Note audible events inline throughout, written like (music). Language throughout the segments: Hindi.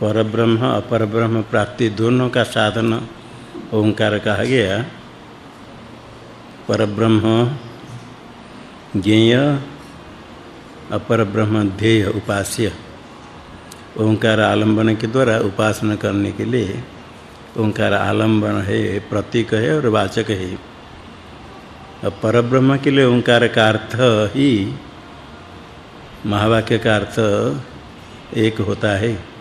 परब्रह्म अपर ब्रह्म प्राप्ति दोनों का साधन ओंकार कहा गया। परब्रह्म ज्ञेय अपर ब्रह्म ध्येय उपास्य। ओंकार आलंबन के द्वारा उपासना करने के लिए ओंकार आलंबन है, प्रतीक है और वाचक है। अब परब्रह्म के लिए ओंकार का अर्थ ही महावाक्य का अर्थ एक होता है।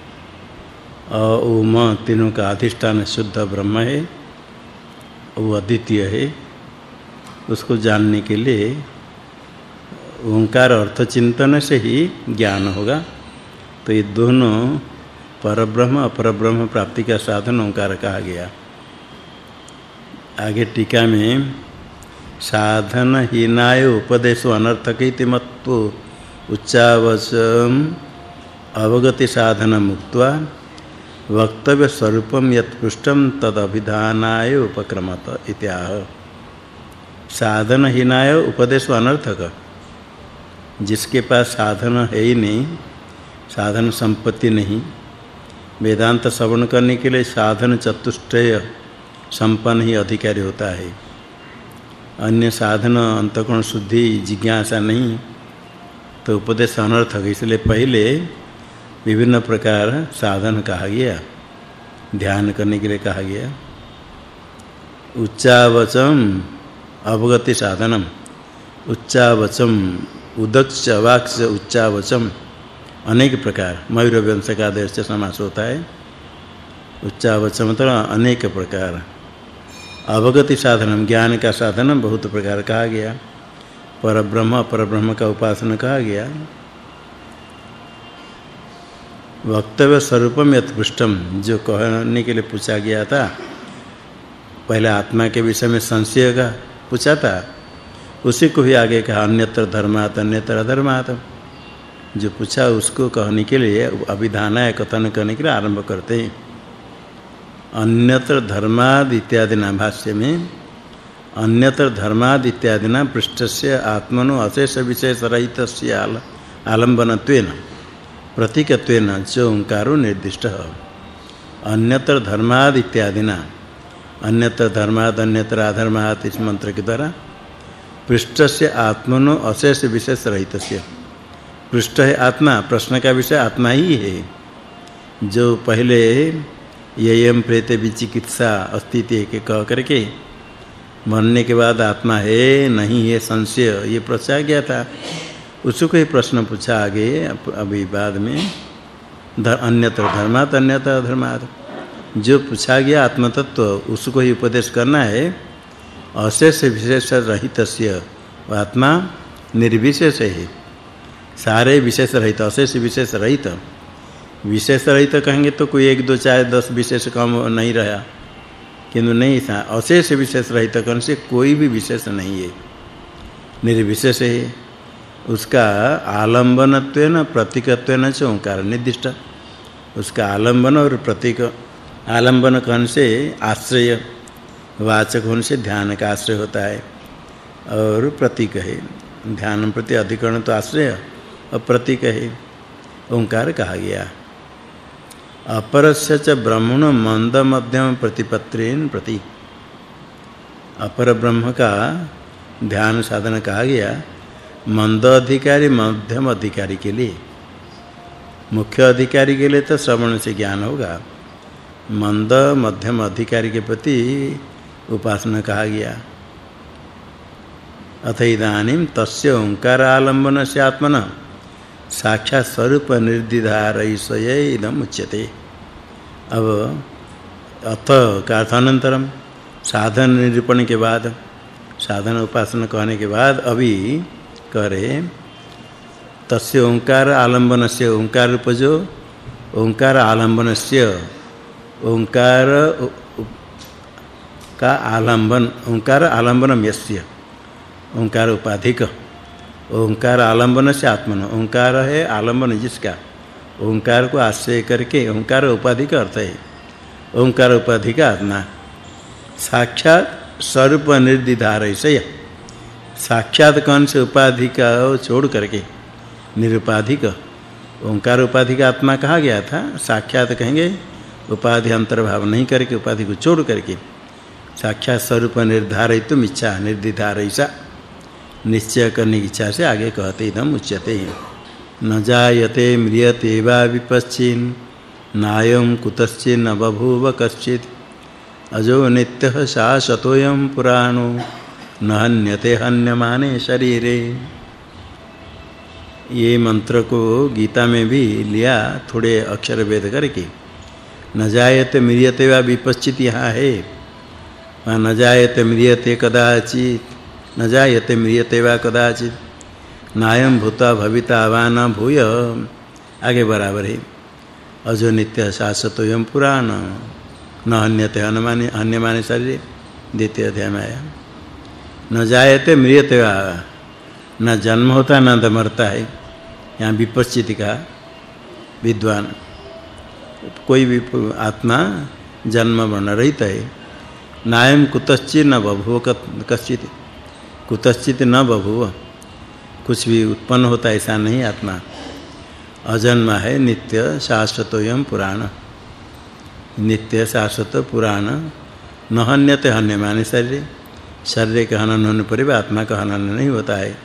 अ उम तीनों का अधिष्ठान शुद्ध ब्रह्म है वो अद्वितीय है। उसको जानने के लिए ओंकार अर्थ चिंतन से ही ज्ञान होगा। तो ये दोनों परब्रह्म, अपरब्रह्म प्राप्ति का साधन ओंकार कहा गया। आगे टीका में साधन हीनाय उपदेशो अनर्थक मत्व उच्चावचम अवगति साधन मुक्त्वा वक्तव्य स्वरूपम यत् पृष्ठम तद अभिधानाय उपक्रमत इत्याह। साधन हीनाय उपदेश अनर्थक। जिसके पास साधन है ही नहीं, साधन संपत्ति नहीं, वेदांत श्रवण करने के लिए साधन चतुष्टय संपन्न ही अधिकारी होता है। अन्य साधन, अंतकोण शुद्धि, जिज्ञासा नहीं तो उपदेश अनर्थक। इसलिए पहले विभिन्न प्रकार साधन कहा गया। ध्यान करने के लिए कहा गया। उच्चावचम अवगति साधनम। उच्चावचम उदक्ष वाक्ष उच्चावचम। अनेक प्रकार। मयूर वंश का आदेश से समास होता है। उच्चावचम मतलब अनेक प्रकार। अवगति साधनम, ज्ञान का साधन बहुत प्रकार कहा गया। पर ब्रह्म पर ब्रह्म का उपासना कहा गया। वक्तव्य स्वरूपम यत पृष्ठम जो कहने के लिए पूछा गया था, पहले आत्मा के विषय में संशय का पूछा था, उसी को ही आगे कहा, अन्यत्र धर्मात, अन्यत्र अधर्मात। जो पूछा उसको कहने के लिए अभिधान है, कथन करने के लिए आरंभ करते हैं। अन्यत्र धर्माद इत्यादि नाम भाष्य में, अन्यत्र धर्माद इत्यादि नाम पृष्ठस्य आत्मनो अशेष विशेष रहितस्य आलंबनत्वेन प्रतीकत्वेन च ओंकारो निर्दिष्ट। अन्यत्र धर्माद इत्यादि नाम अन्यत्र धर्माद, अन्यत्र अधर्माद इस मंत्र के द्वारा पृष्ठस्य आत्मनो अशेष विशेष रहितस्य। पृष्ठ है आत्मा, प्रश्न का विषय आत्मा ही है। जो पहले ययम प्रेत विचिकित्सा अस्तित्व के कह करके मरने के बाद आत्मा है, नहीं है, संशय, ये प्रचार गया था। उसको ही प्रश्न पूछा आगे अभी बाद में धर, अन्यत्र धर्मात अन्यत्र अधर्मात। जो पूछा गया आत्म तत्व उसको ही उपदेश करना है अशेष विशेष रहितस्य। आत्मा निर्विशेष है। सारे विशेष रहित अशेष विशेष रहित। विशेष रहित कहेंगे तो कोई एक दो चार दस विशेष कम नहीं रहा। किंतु नहीं था अशेष विशेष रहित कौन से कोई भी विशेष नहीं है। निर्विशेष है। उसका आलंबनत्वेन, प्रतीकत्वेन च ओंकार निर्दिष्ट। उसका आलंबन और प्रतीक, आलंबन कौन से आश्रय, वाचक होने से ध्यान का आश्रय होता है। और प्रतीक है। ध्यान प्रति अधिकरण तो आश्रय, और प्रतीक है। ओंकार कहा गया। अपरस्य च ब्रह्मण मंद मध्यम प्रतिपत्रेन प्रति। अपर ब्रह्म का ध्यान साधन कहा गया। मंद अधिकारी मध्यम अधिकारी के लिए। मुख्य अधिकारी के लिए तो श्रवण से ज्ञान होगा। मंद मध्यम अधिकारी के प्रति उपासना कहा गया। अथ इदानीं तस्य ओंकार आलंबन से आत्मना साक्षात स्वरूप निर्दिधारयसय इदम उच्यते। अब अथ का साधन निरूपण के बाद, साधन उपासना कहने के बाद अभी कह रहे तस्य ओंकार आलंबन से ओंकार रूप जो ओंकार आलंबन से ओंकार का आलंबन ओंकार आलंबनम यस्य, ओंकार उपाधिक, ओंकार आलंबन से आत्मन, ओंकार है आलंबन जिसका, ओंकार को आश्रय करके ओंकार उपाधि अर्थ है, ओंकार उपाधि का आत्मा, साक्षात स्वरूप निर्दिधार ऐसे साक्षात कौन से उपाधि का छोड़ करके, निरुपाधिक। ओंकार उपाधि का आत्मा कहा गया था? साक्षात कहेंगे, उपाधि अंतर्भाव नहीं करके, उपाधि को छोड़ करके। साक्षात स्वरूप निर्धारितुम इच्छा निर्दिधारयसा निश्चय करने की इच्छा से आगे कहते, इदम उच्यते। न जायते, म्रियते वा विपश्चिन। नायम कुतश्चिन बभूव कश्चित्। अजो नित्यः शाश्वतोऽयं पुराणो। न हन्यते हन्यमाने शरीरे। ये मंत्र को गीता में भी लिया, थोड़े अक्षर भेद करके। न जायते म्रियते वा विपश्चित यहाँ है। वहाँ न जायते म्रियते कदाचित, न जायते म्रियते वा कदाचित। नायम भूता भविता वा न भूय। आगे बराबर है। अजो नित्य शाश्वतोयम पुराण। न हन्यते हनुमाने हन्यमाने शरीर। द्वितीय अध्याय में आया। न जायते म्रियते न जन्म होता, न मरता है। यहाँ विपश्चित का विद्वान। कोई भी आत्मा जन्म मरण रहित है, नायम कुतश्चित न बभुव कश्चित। कुतश्चित न बभुव। कुछ भी उत्पन्न होता ऐसा नहीं आत्मा। अजन्म है नित्य शाश्वतोयम पुराण। नित्य शाश्वत पुराण। न हन्यते हन्यमाने शरीर। शरीर का हनन होने पर भी आत्मा का हनन नहीं होता है।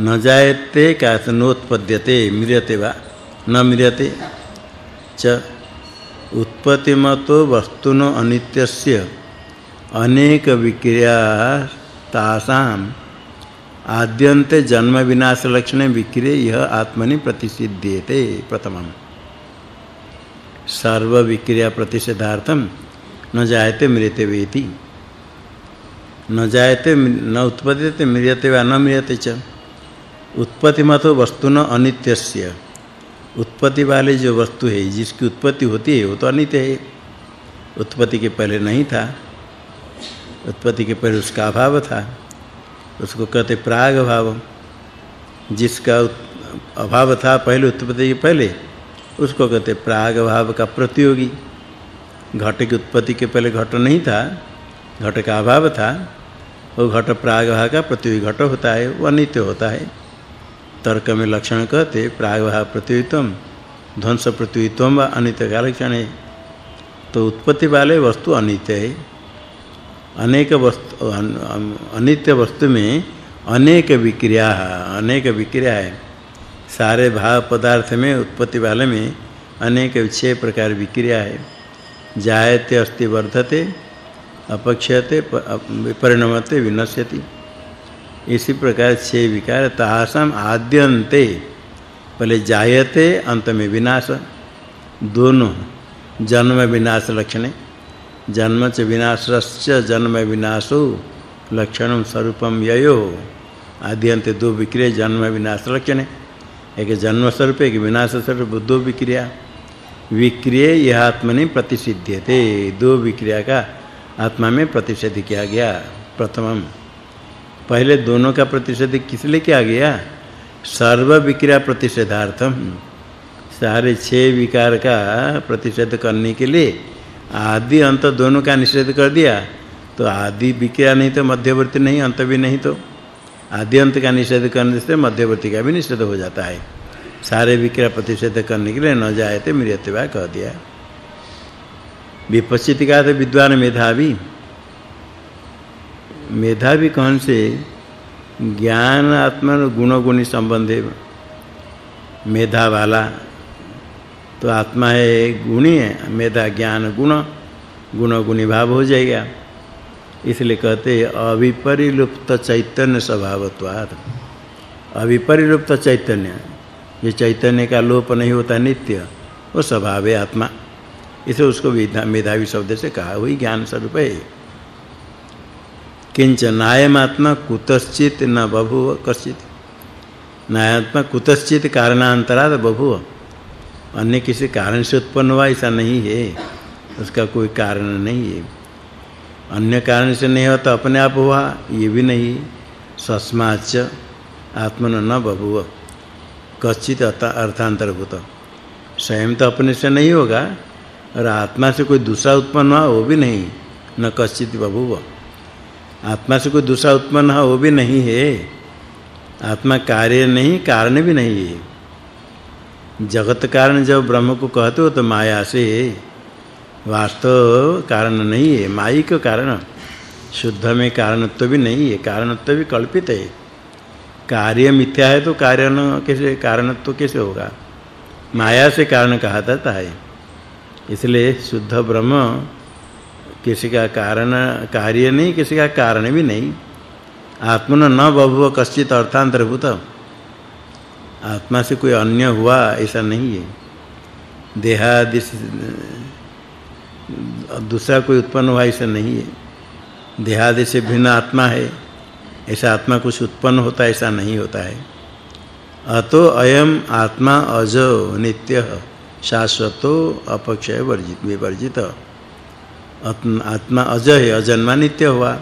न जायते का नोत्पद्यते म्रियते वा, न म्रियते च उत्पत्तिमतो वस्तुनो अनित्यस्य, अनेक विक्रिया तासाम। आद्यन्ते जन्म विनाश लक्षण विक्रिय, यह आत्मनि प्रतिसिद्ध्यते प्रथमम। सर्व विक्रिया प्रतिषेधार्थम न जायते मृते वेति। न जायते, न उत्पद्यते मृयते वा न मृयते च। उत्पत्ति मत वस्तु न अनित्यस्य। उत्पत्ति वाले जो वस्तु है, जिसकी उत्पत्ति होती है, वो तो अनित्य है। उत्पत्ति के पहले नहीं था। उत्पत्ति के पहले उसका अभाव था। उसको कहते प्राग भाव। जिसका अभाव था पहले, उत्पत्ति के पहले, उसको कहते प्राग भाव का प्रतियोगी। घट की उत्पत्ति के पहले घट नहीं था। घट का अभाव था। वो घट प्राग भाव का प्रतियोगी घट होता है, वो अनित्य होता है। तर्क में लक्षण कहते प्रागभाव प्रतियोगित्वम ध्वंस प्रतियोगित्वम व अनित्य का लक्षण है। तो उत्पत्ति वाले वस्तु अनित्य है। अनेक वस्तु अनित्य वस्तु में अनेक विक्रिया अनेक विक्रिया है। सारे भाव पदार्थ में, उत्पत्ति वाले में अनेक छह प्रकार विक्रिया है। जायते अस्ति वर्धते अपक्षयते परिणमते, विनश्यति। इसी प्रकार छह विकार तासाम आद्यंते पहले जायते, अंत में विनाश। दोनों, जन्म विनाश लक्षण। जन्म च विनाशस्य जन्म विनाशो लक्षणम स्वरूपम ययो। आद्यंते दो विक्रिया, जन्म विनाश लक्षण। एक जन्म स्वरूप, एक विनाश स्वरूप, दो विक्रिया। विक्रिय यह आत्मनि दो विक्रिया का आत्मा में प्रतिषेध किया गया, प्रथमम। पहले दोनों का प्रतिषेध किस लिए किया गया? सर्व विक्रिया प्रतिषेधार्थम। सारे छह विकार का प्रतिषेध करने के लिए आदि अंत दोनों का निषेध कर दिया। तो आदि विक्रिया नहीं तो मध्यवर्ती नहीं, अंत भी नहीं तो। आदि अंत का निषेध करने से मध्यवर्ती का भी निषेध हो जाता है। सारे विक्रिया प्रतिषेध करने के लिए न जाए थे मृत्यु कह दिया। विपश्चित का तो विद्वान मेधावी। मेधावी कौन से? ज्ञान, आत्मा गुण गुणी संबंध है मेधा वाला। तो आत्मा है गुणी है, मेधा, ज्ञान, गुण गुण गुणी भाव हो जाएगा। इसलिए कहते अविपरिलुप्त चैतन्य स्वभावत्वात्। अविपरिलुप्त चैतन्य। ये चैतन्य का लोप नहीं होता, नित्य। वो स्वभाव है आत्मा। इसे उसको मेधावी शब्द से कहा हुई ज्ञान स्वरूप है। किंच नायमात्मा कुतश्चित न बभुव, कश्चित। नायमात्मा कुतश्चित कारणांतराद बभुव। अन्य किसी कारण से उत्पन्न हुआ, ऐसा नहीं है। उसका कोई कारण नहीं है। अन्य कारण से नहीं होता अपने आप हुआ, ये भी नहीं। सस्माच आत्मन न बभुव। कश्चित अर्थांतरभूत। स्वयं तो अपने से नहीं होगा। और आत्मा से कोई दूसरा उत्पन्न हुआ, वो भी नहीं। न कश्चित बभुव आत्मा से कोई दूसरा उत्पन्न हुआ, वो भी नहीं है। आत्मा कार्य नहीं, कारण भी नहीं है। जगत कारण जब ब्रह्म को कहते हो तो माया से वास्तव कारण नहीं है माई का कारण। शुद्ध में कारणत्व भी नहीं है, कारणत्व भी कल्पित है। कार्य मिथ्या है तो कारण कैसे, कारणत्व कैसे होगा? माया से कारण कहा जाता है। इसलिए शुद्ध ब्रह्म किसी का कारण, कार्य नहीं, किसी का कारण भी नहीं। आत्मन न बभुव कश्चित अर्थांतरभूत। आत्मा से कोई अन्य हुआ, ऐसा नहीं है। देहादि दूसरा कोई उत्पन्न हुआ, ऐसा नहीं है। देहादि से भिन्न आत्मा है, ऐसा आत्मा कुछ उत्पन्न होता, ऐसा नहीं होता है। अतो अयम आत्मा अजो नित्य। शाश्वतो अपक्षय वर्जित विवर्जित। आत्मा अज है अजन्मा नित्य हुआ।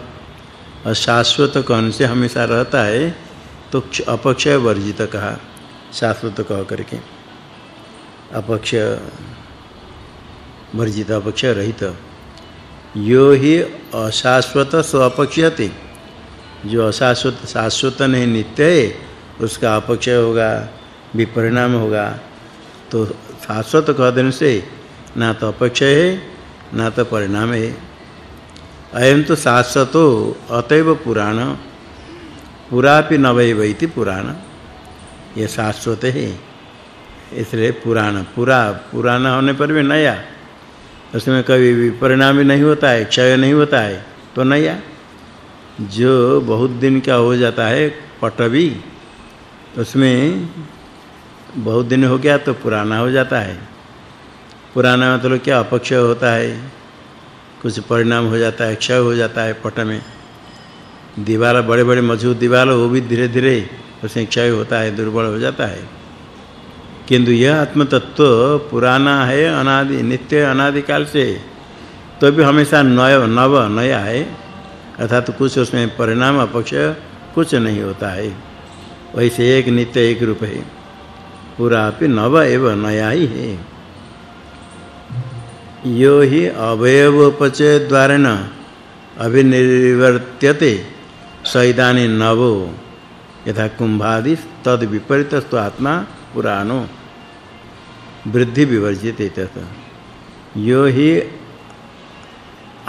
और शाश्वत कौन से हमेशा रहता है तो अपक्षय वर्जित कहा, शाश्वत कह करके। अपक्ष वर्जित अपक्ष रहित। यो ही अशाश्वत सो अपक्ष्यते जो अशाश्वत शाश्वत नहीं नित्य है, उसका अपक्षय होगा, विपरिणाम होगा। तो शाश्वत कह देने से ना तो अपक्षय है, ना तो परिणाम है। अयम तो शाश्वतो अतैव पुराण, पुरापि नवैवैति पुराण। ये शाश्वत है। इसलिए पुराण, पूरा पुराना होने पर भी नया। उसमें कभी भी परिणाम नहीं होता है, क्षय नहीं होता है तो नया। जो बहुत दिन का हो जाता है, पटवी, उसमें बहुत दिन हो गया तो पुराना हो जाता है। पुराना मतलब क्या अपक्ष होता है, कुछ परिणाम हो जाता है, क्षय हो जाता है पट में। दीवार, बड़े-बड़े मज़बूत दीवार, वो भी धीरे-धीरे उसमें क्षय होता है, दुर्बल हो जाता है। किंतु यह आत्म तत्व पुराना है, अनादि, नित्य अनादि काल से तो भी हमेशा नव नव, नया है। अर्थात कुछ उसमें परिणाम, अपक्ष कुछ नहीं होता है। वैसे एक नित्य, एक रूप है। पूरा भी नव एव नया ही। है यो ही अवयवोपचय द्वारेण अभिनिवर्त्यते सैदानि नवो। यथा कुंभादि तद विपरीतस्तु आत्मा पुराणो। वृद्धि विवर्जित तथा यो ही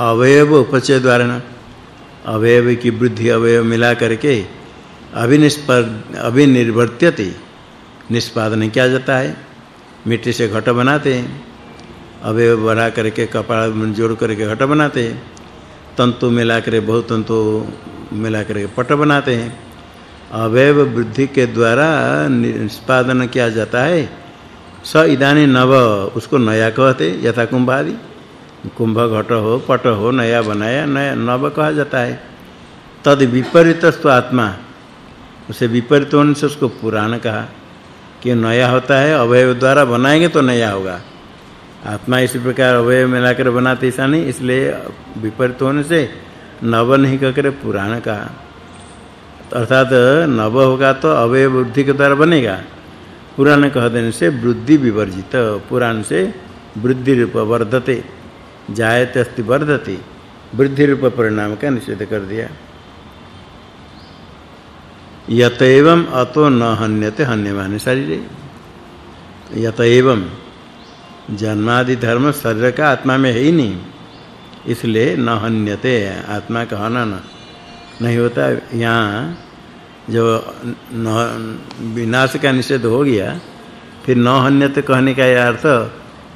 अवयव उपचय द्वारा अवयव की वृद्धि अवयव मिला करके अभिनिष्पर अभिनिर्वर्त्यते। निष्पादन किया जाता है। मिट्टी से घट बनाते हैं। अवयव बढ़ा करके, कपाल जोड़ करके घट बनाते हैं। तंतु मिला कर बहुत तंतु मिला करके पट बनाते हैं। अवयव वृद्धि के द्वारा निष्पादन किया जाता है। स इदानी नव, उसको नया कहते यथा कुंभ आदि कुंभ घट हो, पट हो, नया बनाया, नया नव कहा जाता है। तद विपरीतस्व आत्मा, उसे विपरीत से उसको पुराण कहा। कि नया होता है, अवयव द्वारा बनाएँगे तो नया होगा। आत्मा इसी प्रकार अवयव मिलाकर बनाते ऐसा नहीं, इसलिए विपरीत होने से नव नहीं कहकर पुराण का। अर्थात नव होगा तो अवयव वृद्धि के द्वारा बनेगा। पुराण कह देने से वृद्धि विवर्जित, पुराण से वृद्धि रूप वर्धते, जायते अस्ति वर्धते, वृद्धि रूप परिणाम का निषेध कर दिया। यत एवं अतो न हन्यते हन्यमाने शरीर। यत एवं जन्मादि धर्म शरीर का आत्मा में है ही नहीं, इसलिए न हन्यते, आत्मा का हनन नहीं होता। यहाँ जो विनाश का निषेध हो गया, फिर न हन्यते कहने का यह अर्थ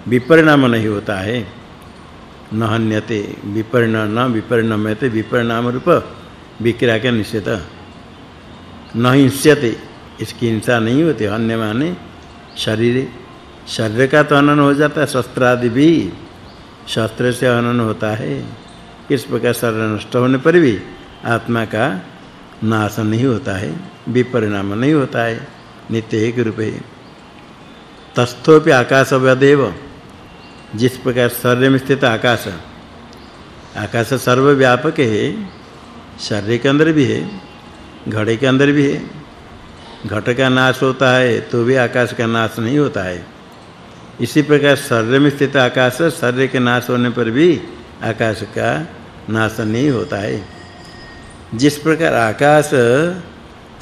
विपरिणाम नहीं होता है। न हन्यते विपरिणाम न, विपरिणामते, विपरिणाम रूप विक्रिया का निषेध। न हिंस्यते इसकी हिंसा नहीं होती अन्य माने शरीर शरीर का तो हनन हो जाता है शस्त्र आदि भी शस्त्र से हनन होता है। किस प्रकार शरीर नष्ट होने पर भी आत्मा का नाश नहीं होता है, विपरिणाम नहीं होता है, नित्य एक रूप। तस्थोपि आकाश अवदेव जिस प्रकार शरीर में स्थित आकाश आकाश सर्वव्यापक है, शरीर के अंदर भी है घड़े के अंदर भी है। घट का नाश होता है तो भी आकाश का नाश नहीं होता है। इसी प्रकार शरीर में स्थित आकाश शरीर के नाश होने पर भी आकाश का नाश नहीं होता है। जिस प्रकार आकाश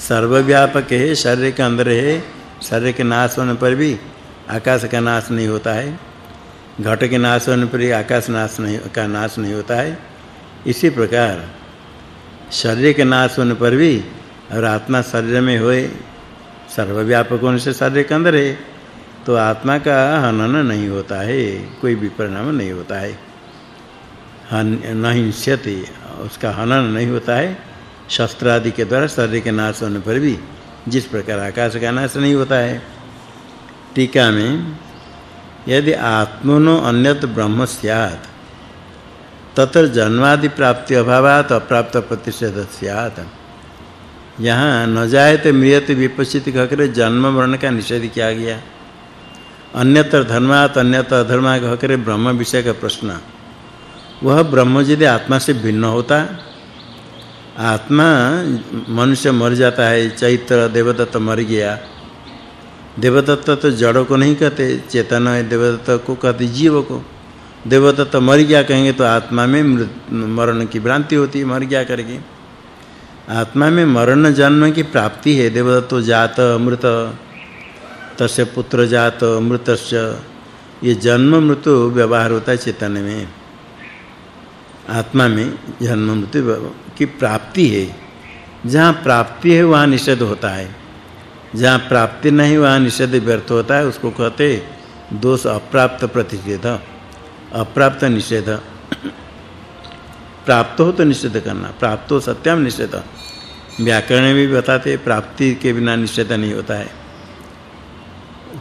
सर्वव्यापक है, शरीर के अंदर है, शरीर के नाश होने पर भी आकाश का नाश नहीं होता है। घट के नाश होने पर भी आकाश नाश नहीं, का नाश नहीं होता है। इसी प्रकार शरीर के नाश होने पर भी और आत्मा शरीर में होए, सर्वव्यापक होने से शरीर के अंदर है तो आत्मा का हनन नहीं होता है, कोई भी परिणाम नहीं होता है। हन नहीं क्षति उसका हनन नहीं होता है। शस्त्र आदि के द्वारा शरीर के नाश होने पर भी जिस प्रकार आकाश का नाश नहीं होता है। टीका में, यदि आत्मनो अन्यत ब्रह्म स्यात् तत्र जन्मादि प्राप्ति अभावात अप्राप्त प्रतिषेध स्यात्। यहाँ न जायते मृत विपसित कहकर जन्म मरण का निषेध किया गया। अन्यत्र धर्मात अन्यत्र अधर्मा कहकर ब्रह्म विषय का प्रश्न। वह ब्रह्म यदि आत्मा से भिन्न होता। आत्मा मनुष्य मर जाता है, चैत्र देवदत्त मर गया। देवदत्त तो जड़ को नहीं कहते, चेतन है, देवदत्त को कहते, जीव को। देवदत्त मर गया कहेंगे तो आत्मा में मरण की भ्रांति होती मर गया करके। आत्मा में मरण जन्म की प्राप्ति है, देवदत्त जात अमृत तस्य पुत्र जात, मृतस्य। ये जन्म मृत्यु व्यवहार होता है चेतन में। आत्मा में जन्म मृत्यु की प्राप्ति है। जहाँ प्राप्ति है, वहाँ निषेध होता है। जहाँ प्राप्ति नहीं, वहाँ निषेध व्यर्थ होता है, उसको कहते दोष अप्राप्त प्रतिषेध। अप्राप्त निषेध। प्राप्त हो तो निषेध करना। प्राप्त हो सत्यम निषेध। व्याकरण में भी बताते, प्राप्ति के बिना निषेध नहीं होता है।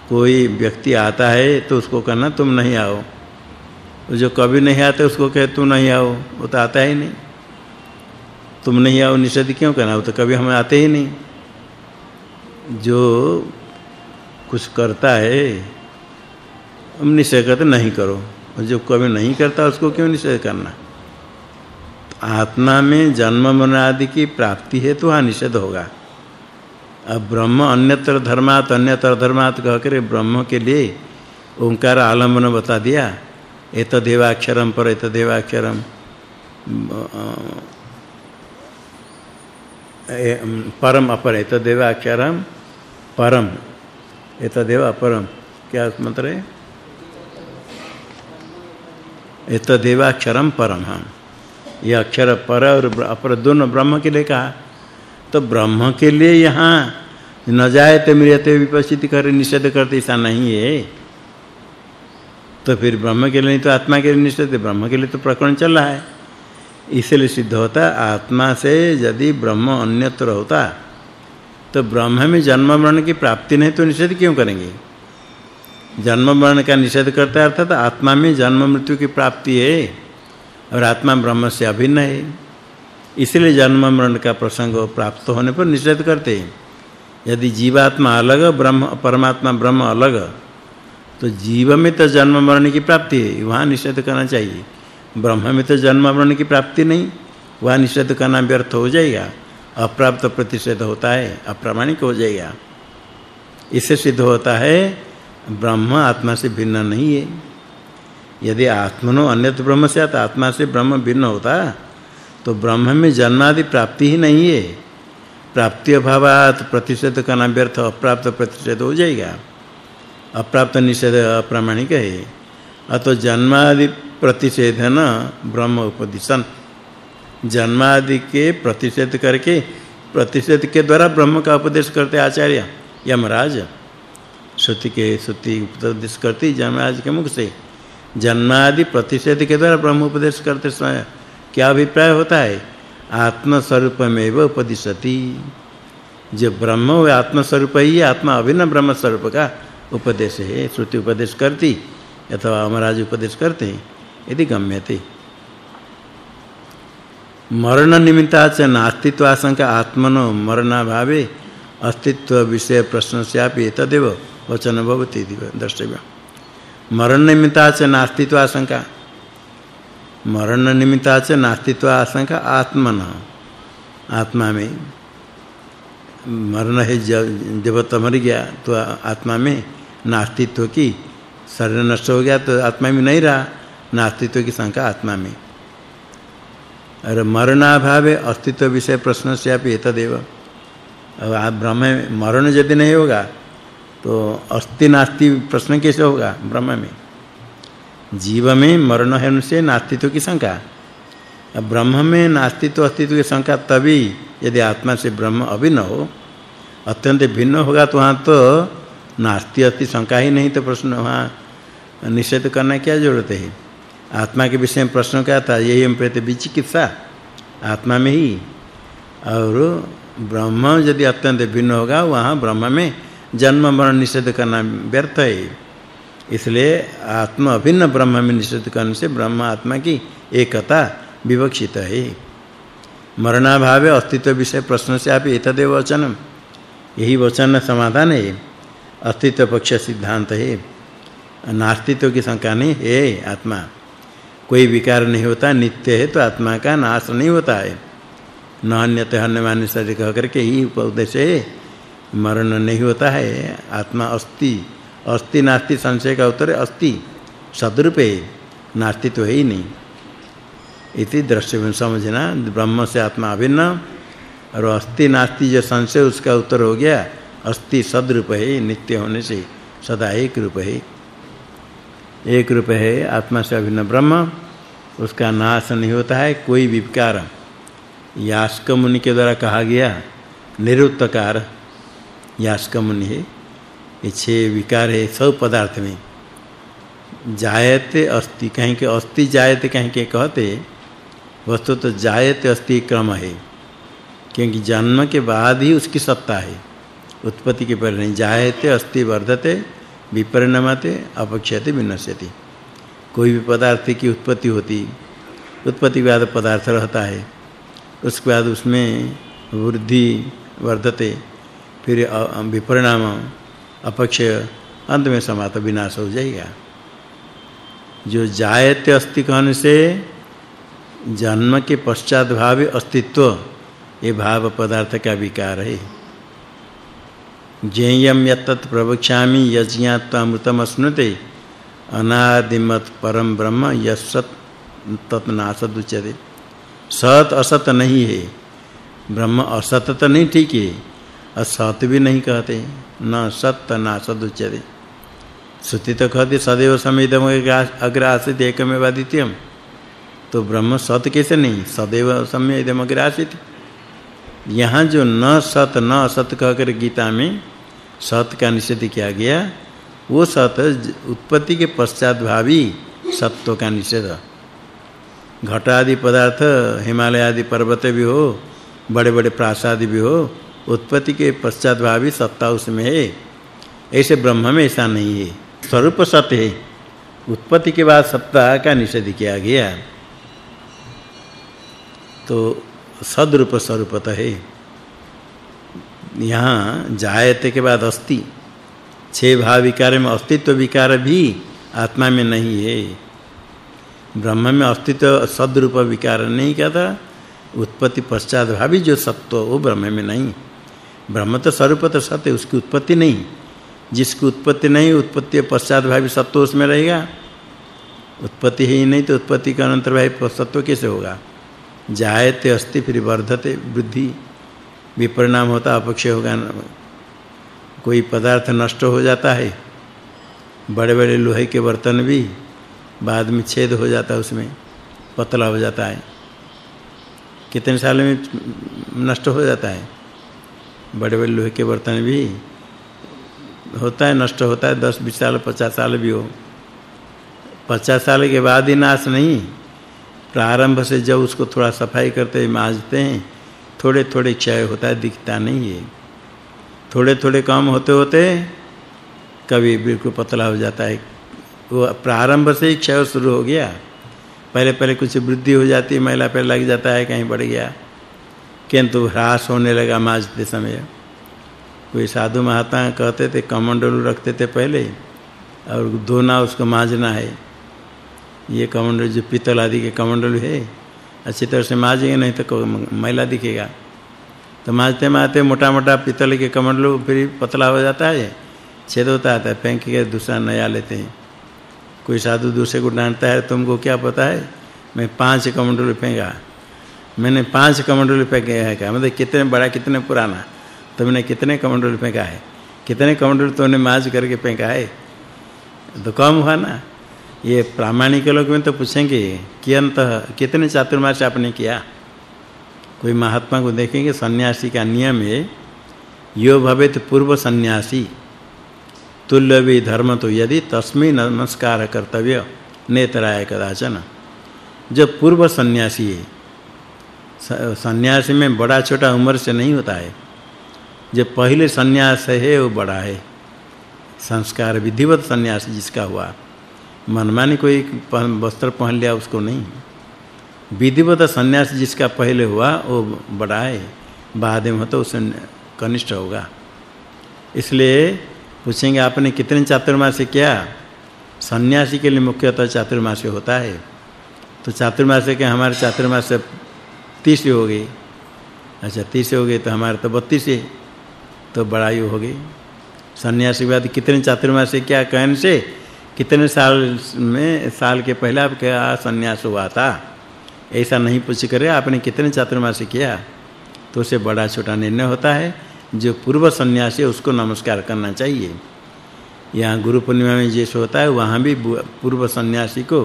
कोई व्यक्ति आता है तो उसको कहना, तुम नहीं आओ। जो कभी नहीं आते, उसको कहे तू नहीं आओ। वो तो आता ही नहीं। तुम नहीं आओ, निषेध क्यों करना? वो तो कभी हम आते ही नहीं। जो कुछ करता है, हम निषेध करते नहीं करो। जो कभी नहीं करता, उसको क्यों निषेध करना? आत्मा में जन्म मरण आदि की प्राप्ति है तो वहाँ निषेध होगा। अब ब्रह्म अन्यत्र धर्मात अन्यत्र धर्मात कहकर ब्रह्म के लिए ओंकार आलंबन बता दिया। एतदेवाक्षरम पर एतदेवाक्षरम परम अपर एतदेवाक्षरम परम। एतदेव अपरम क्या मंत्र है? एतदेवाक्षरम परम हम ये अक्षर पर और अपर दोनों ब्रह्म के लिए कहा। तो ब्रह्म के लिए यहाँ न जायते मृत्यु विपस्थिति कर, निषेध करते, ऐसा नहीं है। तो फिर ब्रह्म के लिए नहीं तो आत्मा के लिए निषेध, ब्रह्म के लिए तो प्रकरण चल रहा है। इसलिए सिद्ध होता, आत्मा से यदि ब्रह्म अन्यत्र होता तो ब्रह्म में जन्म मरण की प्राप्ति नहीं तो निषेध क्यों करेंगे? जन्म मरण का निषेध करता है, अर्थात आत्मा में जन्म मृत्यु की प्राप्ति है और आत्मा ब्रह्म से अभिन्न है। इसलिए जन्म मरण का प्रसंग प्राप्त होने पर निषेध करते हैं। यदि जीवात्मा अलग, ब्रह्म, परमात्मा ब्रह्म अलग तो जीव में तो जन्म मरण की प्राप्ति है, वहाँ निषेध करना चाहिए। ब्रह्म में तो जन्म मरण की प्राप्ति नहीं, वहाँ निषेध करना व्यर्थ हो जाएगा। अप्राप्त प्रतिषेध होता है, अप्रामाणिक हो जाएगा। इससे सिद्ध होता है ब्रह्म आत्मा से भिन्न नहीं है। यदि आत्मनो अन्यत ब्रह्म से आत्मा से ब्रह्म भिन्न होता तो ब्रह्म में जन्मादि प्राप्ति ही नहीं है। प्राप्ति अभावात प्रतिषेध करना व्यर्थ, अप्राप्त प्रतिषेध हो जाएगा। अप्राप्त निषेध अप्रामाणिक है। अतो जन्मादि प्रतिषेध न ब्रह्म उपदिशन। जन्मादि के प्रतिषेध करके, प्रतिषेध के द्वारा ब्रह्म का उपदेश करते आचार्य यमराज। श्रुति के श्रुति उपदेश करती यमराज के मुख से। जन्मादि प्रतिषेध के द्वारा ब्रह्म उपदेश करते समय क्या अभिप्राय होता है? आत्म स्वरूपमेव उपदिशति। जो ब्रह्म वो आत्म स्वरूप ही, आत्मा अभिन्न ब्रह्म स्वरूप का उपदेश है। श्रुति उपदेश करती, अथवा अमराज उपदेश करते हैं, यदि गम्यते मरण निमित्ता च नास्तित्व आशंका आत्मनो मरणाभावे अस्तित्व विषय प्रश्न स्यापि तदेव वचन भवति द्रष्टव्य मरण निमित्ता च नास्तित्व आशंका मरण निमित्ता च नास्तित्व आशंका आत्मन। आत्मा में। मरण है जब तो मर गया तो आत्मा में नास्तित्व की शरीर नष्ट हो गया तो आत्मा में नहीं रहा। नास्तित्व की शंका आत्मा में। और मरणाभाव अस्तित्व विषय प्रश्न से आप तदेव। अब ब्रह्म मरण यदि नहीं होगा तो अस्ति नास्ति प्रश्न कैसे होगा ब्रह्म में? जीव में मरण है उनसे नास्तित्व की शंका। ब्रह्म में नास्तित्व, अस्तित्व की शंका तभी यदि आत्मा से ब्रह्म अभिन्न हो, अत्यंत भिन्न होगा तो वहाँ तो नास्ति, अस्ति शंका ही नहीं तो प्रश्न वहाँ निषेध करना क्या ज़रूरत है? आत्मा के विषय में प्रश्न क्या था? यही हम प्रति विचिकित्सा। आत्मा में ही। और ब्रह्म यदि अत्यंत भिन्न होगा, वहाँ ब्रह्म में जन्म मरण निषेध करना व्यर्थ है। इसलिए आत्मा अभिन्न ब्रह्म में निषेध करने से ब्रह्म आत्मा की एकता विवक्षित है। मरणाभाव अस्तित्व विषय प्रश्न से आप एतदेव वचनम। यही वचन समाधान है। अस्तित्व पक्ष सिद्धांत है। नास्तित्व की शंका नहीं है आत्मा। कोई विकार नहीं होता, नित्य है तो आत्मा का नाश नहीं होता है। न अन्यते हन्यमान शरीर कह करके ही उपदेश है। मरण नहीं होता है। आत्मा अस्ति। अस्ति नास्ति संशय का उत्तर अस्ति। सदरूप है नास्ति तो है ही नहीं। इति दृश्य में समझना, ब्रह्म से आत्मा अभिन्न, और अस्ति नास्ति जो संशय, उसका उत्तर हो गया, अस्ति सदरूप है, नित्य होने से, सदा एक रूप है। एक रूप है, आत्मा से अभिन्न ब्रह्म, उसका नाश नहीं होता है, कोई विकार। यास्क मुनि के द्वारा कहा गया निरुक्तकार यास्क है छह विकार है सब पदार्थ में। जायते अस्ति, कहीं के अस्ति जायते, कहीं के कहते, वस्तु तो जायते अस्ति क्रम है। क्योंकि जन्म के बाद ही उसकी सत्ता है। उत्पत्ति के पहले नहीं, जायते अस्ति वर्धते, विपरिणमते, अपक्षयते, विनश्यति। कोई भी पदार्थ की उत्पत्ति होती, उत्पत्ति के बाद पदार्थ रहता है। उसके बाद उसमें वृद्धि वर्धते फिर विपरिणाम, अपक्षय, अंत में समात विनाश हो जाएगा। जो जायते अस्ति कहने से, जन्म के पश्चात भाव अस्तित्व, ये भाव पदार्थ का विकार है। जेयम यत्त प्रवक्ष्यामि यज्ञात्वामृतम स्नुते अनादिमत परम ब्रह्म यसत तत्नासद उच्यते। सत असत नहीं है, ब्रह्म असत तो नहीं ठीक है। असत भी नहीं कहते, न सत्य न असत उच्यते श्रुति तो कहते, सदैव समेदम अग्र आसित एकमेव अद्वितीयम। तो ब्रह्म सत कैसे नहीं? सदैव समेदम अग्र आसित यहाँ जो न सत, न असत कहकर गीता में सत का निषेध किया गया, वो सत उत्पत्ति के पश्चात भावी सत्व का निषेध। घट आदि पदार्थ हिमालय आदि पर्वत भी हो, बड़े-बड़े प्रासाद भी हो उत्पत्ति के पश्चात भावी सत्ता उसमें है। ऐसे ब्रह्म में ऐसा नहीं है। स्वरूप सत्य है। उत्पत्ति के बाद सत्ता का निषेध किया गया। तो सदरूप स्वरूपत है। यहाँ जायते के बाद अस्ति। छह भाव विकार में अस्तित्व विकार भी आत्मा में नहीं है। ब्रह्म में अस्तित्व सदरूप विकार नहीं था उत्पत्ति पश्चात भावी जो सत्व वो ब्रह्म में नहीं। ब्रह्म तो स्वरूप तो सत्य, उसकी उत्पत्ति नहीं। जिसकी उत्पत्ति नहीं, उत्पत्ति पश्चात भावी सत्व उसमें रहेगा। उत्पत्ति ही नहीं तो उत्पत्ति का अनंतर भावी सत्व कैसे होगा? जायते अस्ति फिर वर्धते, वृद्धि। विपरिणाम होता अपक्षय होगा। कोई पदार्थ नष्ट हो जाता है, बड़े-बड़े लोहे के बर्तन भी बाद में छेद हो जाता है, उसमें पतला हो जाता है। कितने साल में नष्ट हो जाता है? बड़े-बड़े लोहे के बर्तन भी होता है, नष्ट होता है 10 20 साल 50 साल भी हो। 50 साल के बाद ही नाश नहीं। प्रारंभ से जब उसको थोड़ा सफ़ाई करते, मांजते हैं, थोड़े-थोड़े क्षय होता है, दिखता नहीं है। थोड़े-थोड़े कम होते होते कभी बिल्कुल पतला हो जाता है। वो प्रारंभ से ही क्षय शुरू हो गया। पहले पहले कुछ वृद्धि हो जाती है महिला पे लग जाता है, कहीं बढ़ गया। किंतु ह्रास होने लगा माजते समय। कोई साधु महात्मा कहते थे, कमंडल रखते थे पहले, और धोना उसको माजना है। ये कमंडल जो पीतल आदि के कमंडल है, अच्छी तरह से माजेंगे नहीं तो मैला दिखेगा। तो माजते माजते मोटा-मोटा पीतल के कमंडल फिर पतला हो जाता है, छेद होता है, फेंक के दूसरा नया लेते हैं। कोई साधु दूसरे को डांटता है, तुमको क्या पता है, मैं पाँच कमंडल फेंका। मैंने पाँच कमंडल फेंके है क्या मतलब कितने बड़ा, कितने पुराना? तुमने कितने कमंडल फेंका है? कितने कमंडल तूने माज करके फेंका है? तो कम हुआ ना? ये प्रामाणिक लोग में तो पूछेंगे, कि अंत, कितने चातुर्मास आपने किया? कोई महात्मा को देखेंगे, सन्यासी का नियम है, यो भवेत पूर्व सन्यासी, तुल्य धर्म तो यदि तस्मै नमस्कार कर्तव्य, नेत्राय कदाचन। जो पूर्व सन्यासी है सन्यासी में बड़ा छोटा उम्र से नहीं होता है। जो पहले सन्यास है, वो बड़ा है। संस्कार विधिवत सन्यास जिसका हुआ। मनमानी कोई वस्त्र पहन लिया, उसको नहीं। विधिवत सन्यास जिसका पहले हुआ, वो बड़ा है। बाद में तो उसे कनिष्ठ होगा। इसलिए पूछेंगे, आपने कितने चातुर्मास किया? सन्यासी के लिए मुख्यतः चातुर्मास होता है। तो चातुर्मास के हमारे चातुर्मास 30 हो गई। अच्छा 30 हो गई तो हमारे तो 32 है तो बड़ाई हो गई। सन्यासी के बाद कितने चातुर्मास क्या कहन से, कितने साल में, साल के पहले आप क्या सन्यास हुआ था? ऐसा नहीं पूछ करे, आपने कितने चातुर्मास किया? तो उसे बड़ा छोटा निर्णय होता है, जो पूर्व सन्यासी उसको नमस्कार करना चाहिए। यहाँ गुरु पूर्णिमा में जैसे होता है, वहाँ भी पूर्व सन्यासी को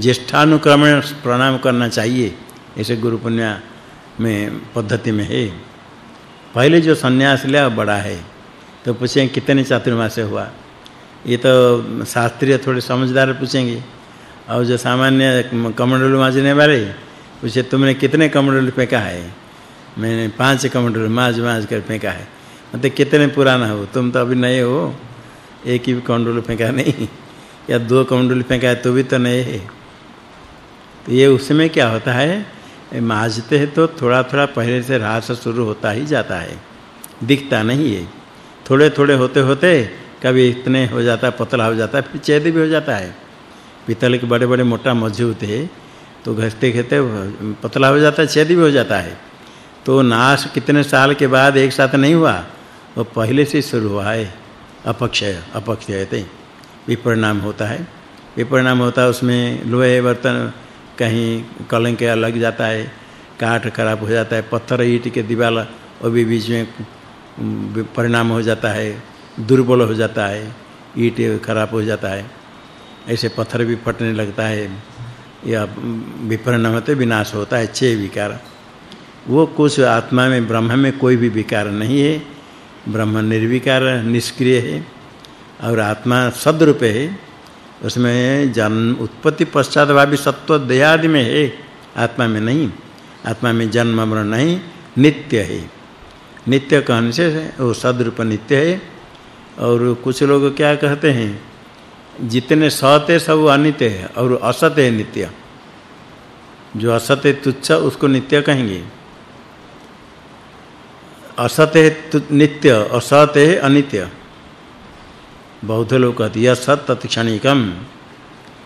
ज्येष्ठानुक्रमण प्रणाम करना चाहिए। ऐसे गुरु पूर्णिमा में पद्धति में है। पहले जो सन्यास लिया, बड़ा है। तो पूछें, कितने चातुर्मास से हुआ? ये तो शास्त्रीय थोड़े समझदार पूछेंगे। और जो सामान्य कमंडल माजने वाले, पूछे, तुमने कितने कमंडल फेंका है? मैंने पाँच कमंडल माज माज कर फेंका है। मतलब कितने पुराना हो? तुम तो अभी नए हो। एक ही कमंडल फेंका नहीं। या दो कमंडल फेंका है तो भी तो नए है। तो ये उसमें क्या होता है? माजते हैं तो थोड़ा-थोड़ा पहले से रास शुरू होता ही जाता है। दिखता नहीं है। थोड़े-थोड़े होते-होते कभी इतने हो जाता, पतला हो जाता, फिर चेद भी हो जाता है। पीतल के बड़े-बड़े मोटा मज़बूत है तो घसते घसते पतला हो जाता है छेद भी हो जाता है। तो नाश कितने साल के बाद एक साथ नहीं हुआ, वो पहले से शुरू हुआ है। अपक्षय, अपक्षयते। विपरिणाम होता है। विपरिणाम होता है उसमें लोहे, बर्तन कहीं कलंक लग जाता है काट खराब हो जाता है, पत्थर ईंट के दीवार वो भी बीच में परिणाम हो जाता है, दुर्बल हो जाता है, ईंट खराब हो जाता है। ऐसे पत्थर भी फटने लगता है, या विपरिणाम होते, विनाश होता है, छह विकार। वो कुछ आत्मा में, ब्रह्म में कोई भी विकार नहीं है। ब्रह्म निर्विकार, निष्क्रिय है, और आत्मा सद्रूप है। उसमें जन्म उत्पत्ति पश्चात भावी सत्व देहादि में है, आत्मा में नहीं, आत्मा में जन्म मरण नहीं, नित्य है। नित्य कहने से वो सदरूप नित्य है। और कुछ लोग क्या कहते हैं, जितने सत सब अनित्य है, और असत है नित्य। जो असत है तुच्छ, उसको नित्य कहेंगे। असत है नित्य, असत है अनित्य। बौद्ध लोग कहते यह सत तत्क्षणिकम।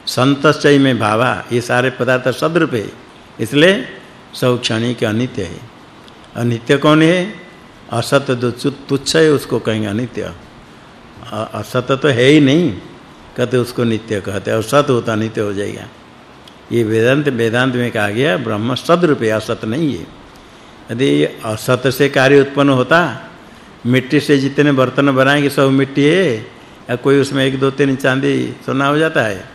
संतश्चय में भावा, ये सारे पदार्थ सद्रूप। है इसलिए सब क्षणिक अनित्य है। अनित्य कौन है? असत जो तुच्छ है, उसको कहेंगे अनित्य। असत तो है ही नहीं, कहते उसको नित्य कहते और सत होता नित्य हो जाएगा। ये वेदांत वेदांत में कहा गया, ब्रह्म सद्रूप है असत नहीं है। यदि असत से कार्य उत्पन्न होता, मिट्टी से जितने बर्तन बनाएँगे, सब मिट्टी है या कोई उसमें एक, दो, तीन चांदी सोना हो जाता है?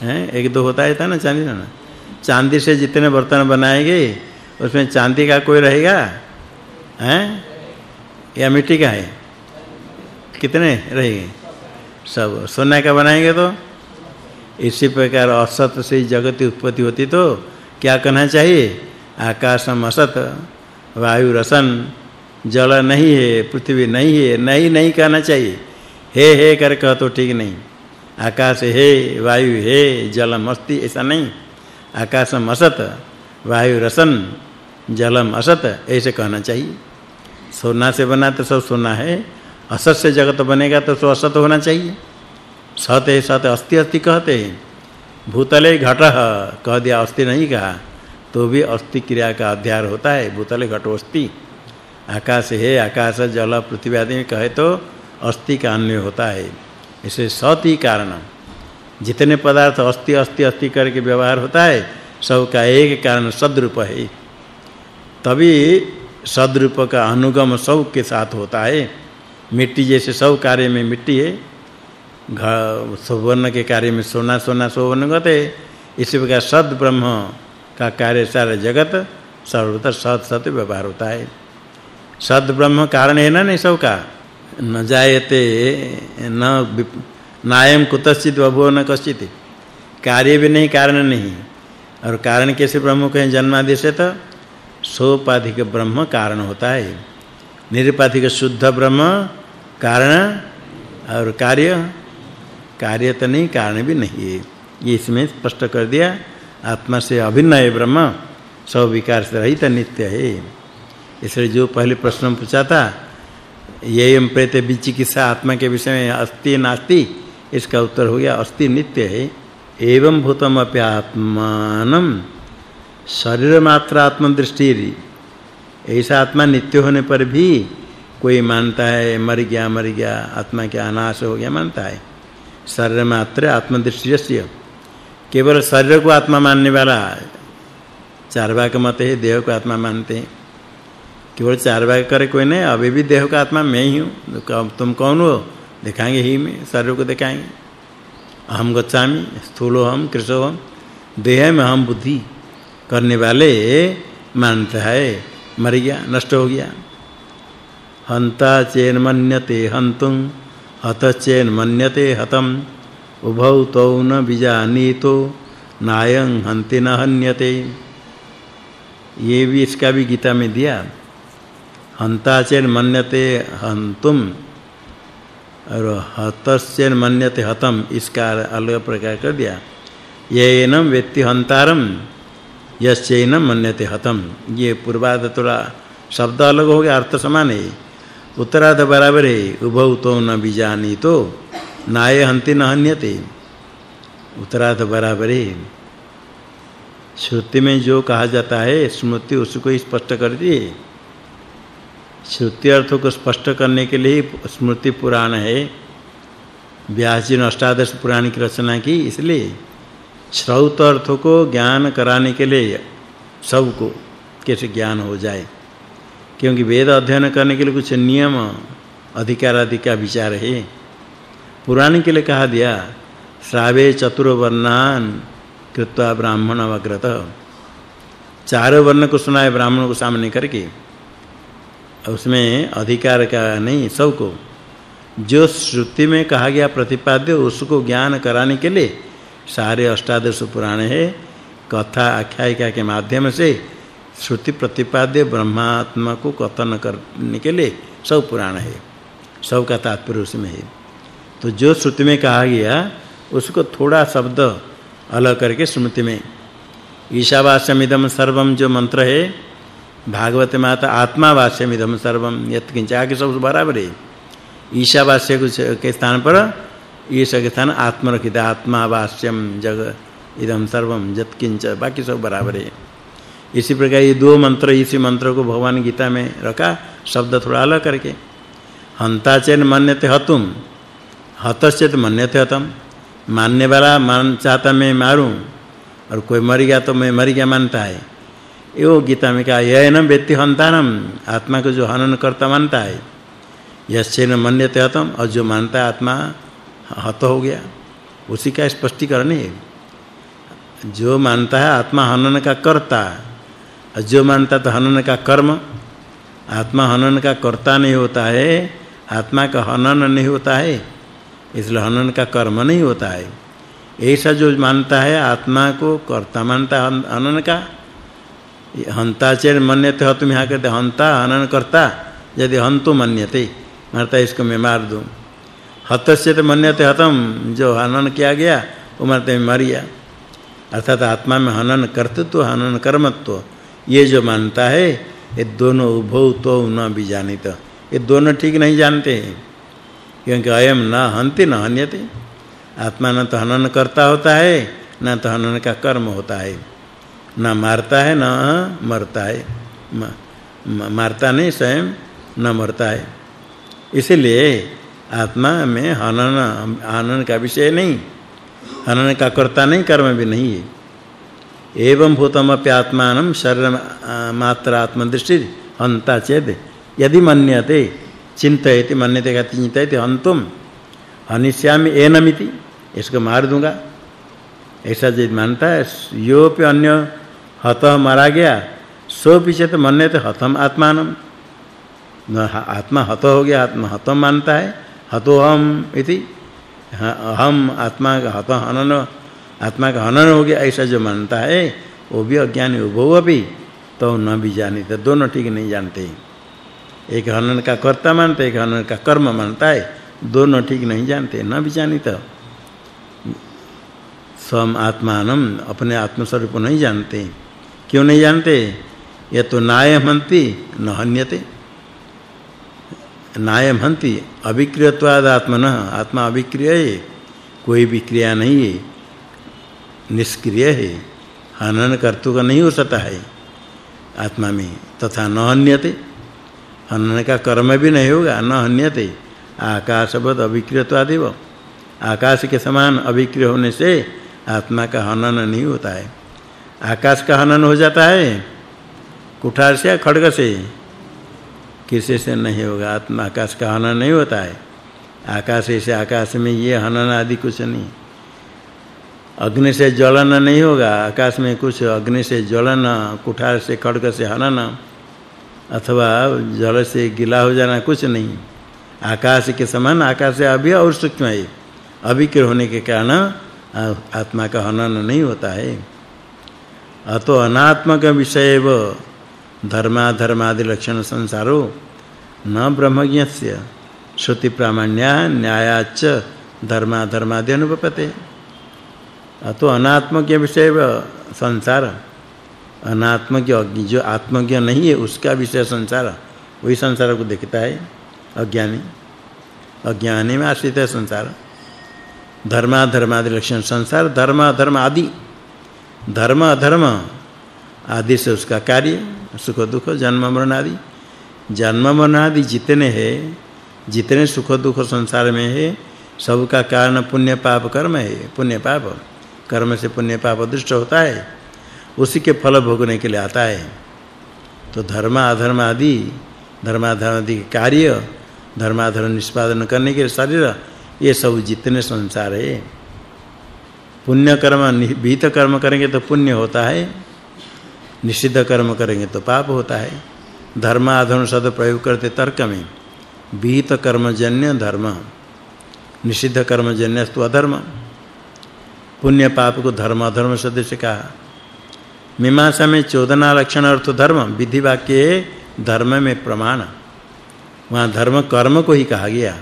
हैं? एक, दो होता है था ना चांदी ना चांदी से जितने बर्तन बनाएँगे, उसमें चांदी का कोई रहेगा? हैं? या मिट्टी का है? कितने रहेंगे? सब सोना का बनाएँगे तो? इसी प्रकार असत से जगत उत्पत्ति होती तो क्या कहना चाहिए? आकाशम असत, वायु रसन, जल नहीं है, पृथ्वी नहीं है, नहीं नहीं कहना चाहिए। हे हे कर कह तो ठीक नहीं। आकाश हे, वायु हे, जलम अस्ति, ऐसा नहीं। आकाशम असत, वायु रसन, जलम असत, ऐसे कहना चाहिए। सोना से बना तो सब सोना है, असत से जगत बनेगा तो सब असत होना चाहिए। सत है, सत अस्ति अस्ति कहते हैं। भूतले घट, कह दिया अस्ति नहीं कहा तो भी अस्ति क्रिया का अध्यार होता है, भूतले घटो अस्ति आकाश है, आकाश, जल, पृथ्वी आदि कहे तो अस्थि का अन्वय होता है। इसे सत ही कारण जितने पदार्थ अस्थि अस्थि अस्थि करके व्यवहार होता है सब का एक कारण सद्रूप है। तभी सद्रूप का अनुगम सब के साथ होता है। मिट्टी जैसे सब कार्य में मिट्टी है। सुवर्ण के कार्य में सोना सोना, सुवर्ण कहते इसी प्रकार सद ब्रह्म का कार्य सारा जगत, सर्वत्र सत सत व्यवहार होता है। सद ब्रह्म कारण है ना नहीं सब का न जायते, न नायम कुतश्चित वभो न कश्चित। कार्य भी नहीं, कारण नहीं। और कारण कैसे ब्रह्म कहें जन्मादि से तो? सोपाधिक ब्रह्म कारण होता है। निरुपाधिक शुद्ध ब्रह्म कारण और कार्य कार्य तो नहीं, कारण भी नहीं है। ये इसमें स्पष्ट कर दिया, आत्मा से अभिन्न है ब्रह्म सब विकार से रहित नित्य है। इसलिए जो पहले प्रश्न पूछा था येयम प्रेत विचिकित्सा आत्मा के विषय में अस्ति नास्ति, इसका उत्तर हो गया अस्ति नित्य है। एवं भूतम अप्यात्मानम शरीर मात्र आत्म आत्मदृष्टि ऐसा आत्मा नित्य होने पर भी कोई मानता है, मर गया मर गया, आत्मा के अनाश हो गया, मानता है। शरीर मात्र आत्मदृष्टि केवल शरीर को आत्मा मानने वाला चार भाग मत है, देह को आत्मा मानते हैं। केवल चार भाग करे कोई नहीं, अभी भी देह का आत्मा मैं ही हूँ। तुम कौन हो? दिखाएँगे ही में, शरीर को दिखाएँगे। अहम गच्छामि स्थूलो हम कृशो हम, देह में हम बुद्धि करने वाले मानता है। मर गया, नष्ट हो गया। हंता चेन मन्यते हंतुं, हत चेन मन्यते हतम। उभौ तौ न बीजानीतो नायं हंति न हन्यते। ये भी इसका भी गीता में दिया। हंता चेन मन्यते हंतुम और हतश्चेन मन्यते हतम, इसका अलग प्रकार कर दिया। येनम व्यक्ति हंतारम यश्चैन मन्यते हतम। ये पूर्वाद थोड़ा शब्द अलग हो गया, अर्थ समान है। उत्तरार्ध बराबर है उभौ तो न बीजानी तो नाय हंति न हन्यते। उत्तरार्ध बराबर है। श्रुति में जो कहा जाता है, स्मृति उसको स्पष्ट करती है श्रुति अर्थ को स्पष्ट करने के लिए स्मृति पुराण है। व्यास जी ने अष्टादश पुराण की रचना की, इसलिए श्रौत अर्थ को ज्ञान कराने के लिए सबको कैसे ज्ञान हो जाए। क्योंकि वेद अध्ययन करने के लिए कुछ नियम अधिकार आदि का विचार है। पुराण के लिए कहा दिया, श्रावे चतुर्वर्णान कृत्वा ब्राह्मण अवग्रत। चार वर्ण को सुनाए ब्राह्मण को सामने करके उसमें अधिकार का नहीं, सबको। जो श्रुति में कहा गया प्रतिपाद्य, उसको ज्ञान कराने के लिए सारे अष्टादश पुराण है, कथा आख्यायिका के माध्यम से श्रुति प्रतिपाद्य ब्रह्मात्मा को कथन करने के लिए सब पुराण है सब का तात्पर्य उसमें है। तो जो श्रुति में कहा गया, उसको थोड़ा शब्द अलग करके स्मृति में ईशावास्यमिदम सर्वम जो मंत्र है भागवत माता आत्मावास्यमिदम सर्वम यत किंच आगे सब बराबर है। ईशावास्य के स्थान पर ये के स्थान आत्मा रखित आत्मावास्यम जग इदम सर्वम जत किंच बाकी सब बराबर है। इसी प्रकार ये दो मंत्र, इसी मंत्र को भगवान गीता में रखा, शब्द थोड़ा अलग करके। हंता चेन मन्यते हतुम, हतश्चेत मन्यते हतम। मानने वाला मान चाहता मैं मारूं, और कोई मर गया तो मैं मर गया मानता है। यो गीता में कहा यह न व्यक्ति हंतानम आत्मा को जो हनन करता मानता है, यश्चेन मन्यते हतम, और जो मानता है आत्मा हत हो गया। उसी का स्पष्टीकरण है। जो मानता है आत्मा हनन का कर्ता, और जो मानता तो हनन का कर्म। आत्मा हनन का कर्ता नहीं होता है, आत्मा का हनन नहीं होता है, इसलिए हनन का कर्म नहीं होता है। ऐसा जो मानता है आत्मा को, कर्ता मानता है हनन का हंता चेर मन्यते हो तुम यहाँ कहते हंता, हनन करता, यदि हंतु मन्यते। मारता इसको मैं मार दूँ। हतस्य तो मन्यते हतम, जो हनन किया गया, वो मारते मर गया अर्थात आत्मा में हनन कर्तृत्व, हनन कर्मत्व, ये जो मानता है, ये दोनों उभौ तो न बीजानित ये दोनों ठीक नहीं जानते हैं, क्योंकि अयम न हंति न हन्यते। आत्मा न तो हनन करता होता है, न तो हनन का कर्म होता है। न मारता है, न मरता है। मारता नहीं स्वयं, न मरता है। इसलिए आत्मा में हनन हनन का विषय नहीं, हनन का कर्ता नहीं, कर्म भी नहीं है। एवं भूतमपि आत्मानं शरीर मात्र आत्मदृष्टि हंता चेद। यदि मन्यते चिंतयति मन्यते का चिंतयति हंतुम हनिष्यामि, एनमिति, इसको मार दूँगा। ऐसा जो मानता है यो पे अन्य हत मारा गया। सो पीछे तो मन्ने तो हतम आत्मानम। आत्मा हत हो गया, आत्मा हतम मानता है। हतो हम इति। हम आत्मा का हत हनन, आत्मा का हनन हो गया, ऐसा जो मानता है, वो भी अज्ञानी उभो अभी तो न भी जानी तो दोनों ठीक नहीं जानते। एक हनन का कर्ता मानते एक हनन का कर्म मानता है, दोनों ठीक नहीं जानते, न भी जानी तो। स्वम आत्मानम, अपने आत्म स्वरूप नहीं जानते। क्यों नहीं जानते? ये तो नाय हंति, न हन्यते। नाय हंति अविक्रियत्वाद आत्मन, आत्मा अविक्रिय है, कोई भी क्रिया नहीं है, निष्क्रिय है, हनन कर्तु का नहीं हो सकता है, आत्मा में, तथा न हन्यते। हनन का कर्म भी नहीं होगा, न हन्यते। आकाशवद अविक्रियत्वादिव आकाश के समान अविक्रिय होने से आत्मा का हनन नहीं होता है। आकाश का हनन हो जाता है, कुठार से खड़ग से? किसी से नहीं होगा, आत्मा आकाश का हनन नहीं होता है। आकाश से आकाश में ये हनन आदि कुछ नहीं। अग्नि से ज्वलन नहीं होगा, आकाश में कुछ अग्नि से ज्वलन, कुठार से खड़ग से हनन, अथवा जल से गिला हो जाना कुछ नहीं। आकाश के समान आकाश से अभी और सूक्ष्म है। अभिक्र होने के कारण आत्मा का हनन नहीं होता है। अतो अनात्मक विषयव धर्माधर्मादि लक्षण संसारो न ब्रह्मज्ञस्य। श्रुति प्रामाण्या न्यायाच धर्माधर्मादि अनुपपते। अतो अनात्मज्ञ विषयव संसार। अनात्मज्ञ जो आत्मज्ञ नहीं है, उसका विषय संसार। वही संसार को देखता है, अज्ञानी। अज्ञानी में आश्रित है संसार। धर्म आदि लक्षण संसार धर्म आदि धर्म अधर्म, आदि से उसका कार्य, सुख दुख, जन्म मरण आदि। जन्म मरण आदि जितने हैं, जितने सुख दुख संसार में है, सबका कारण पुण्य पाप कर्म है। पुण्य पाप, कर्म से पुण्य पाप दृष्ट होता है, उसी के फल भोगने के लिए आता है। तो धर्म अधर्म आदि धर्माधर्म आदि कार्य धर्माधर्म निष्पादन करने के शरीर, ये सब जितने संसार है। पुण्य कर्म विहित कर्म करेंगे तो पुण्य होता है, निषिद्ध कर्म करेंगे तो पाप होता है। धर्म शब्द प्रयोग करते तर्क में विहित कर्मजन्य धर्म, निषिद्ध कर्मजन्य तो अधर्म। पुण्य पाप को धर्म अधर्म शब्द से कहा। मीमांसा में चोदना लक्षण अर्थ धर्म, विधि वाक्य धर्म में प्रमाण। वहाँ धर्म कर्म को ही कहा गया।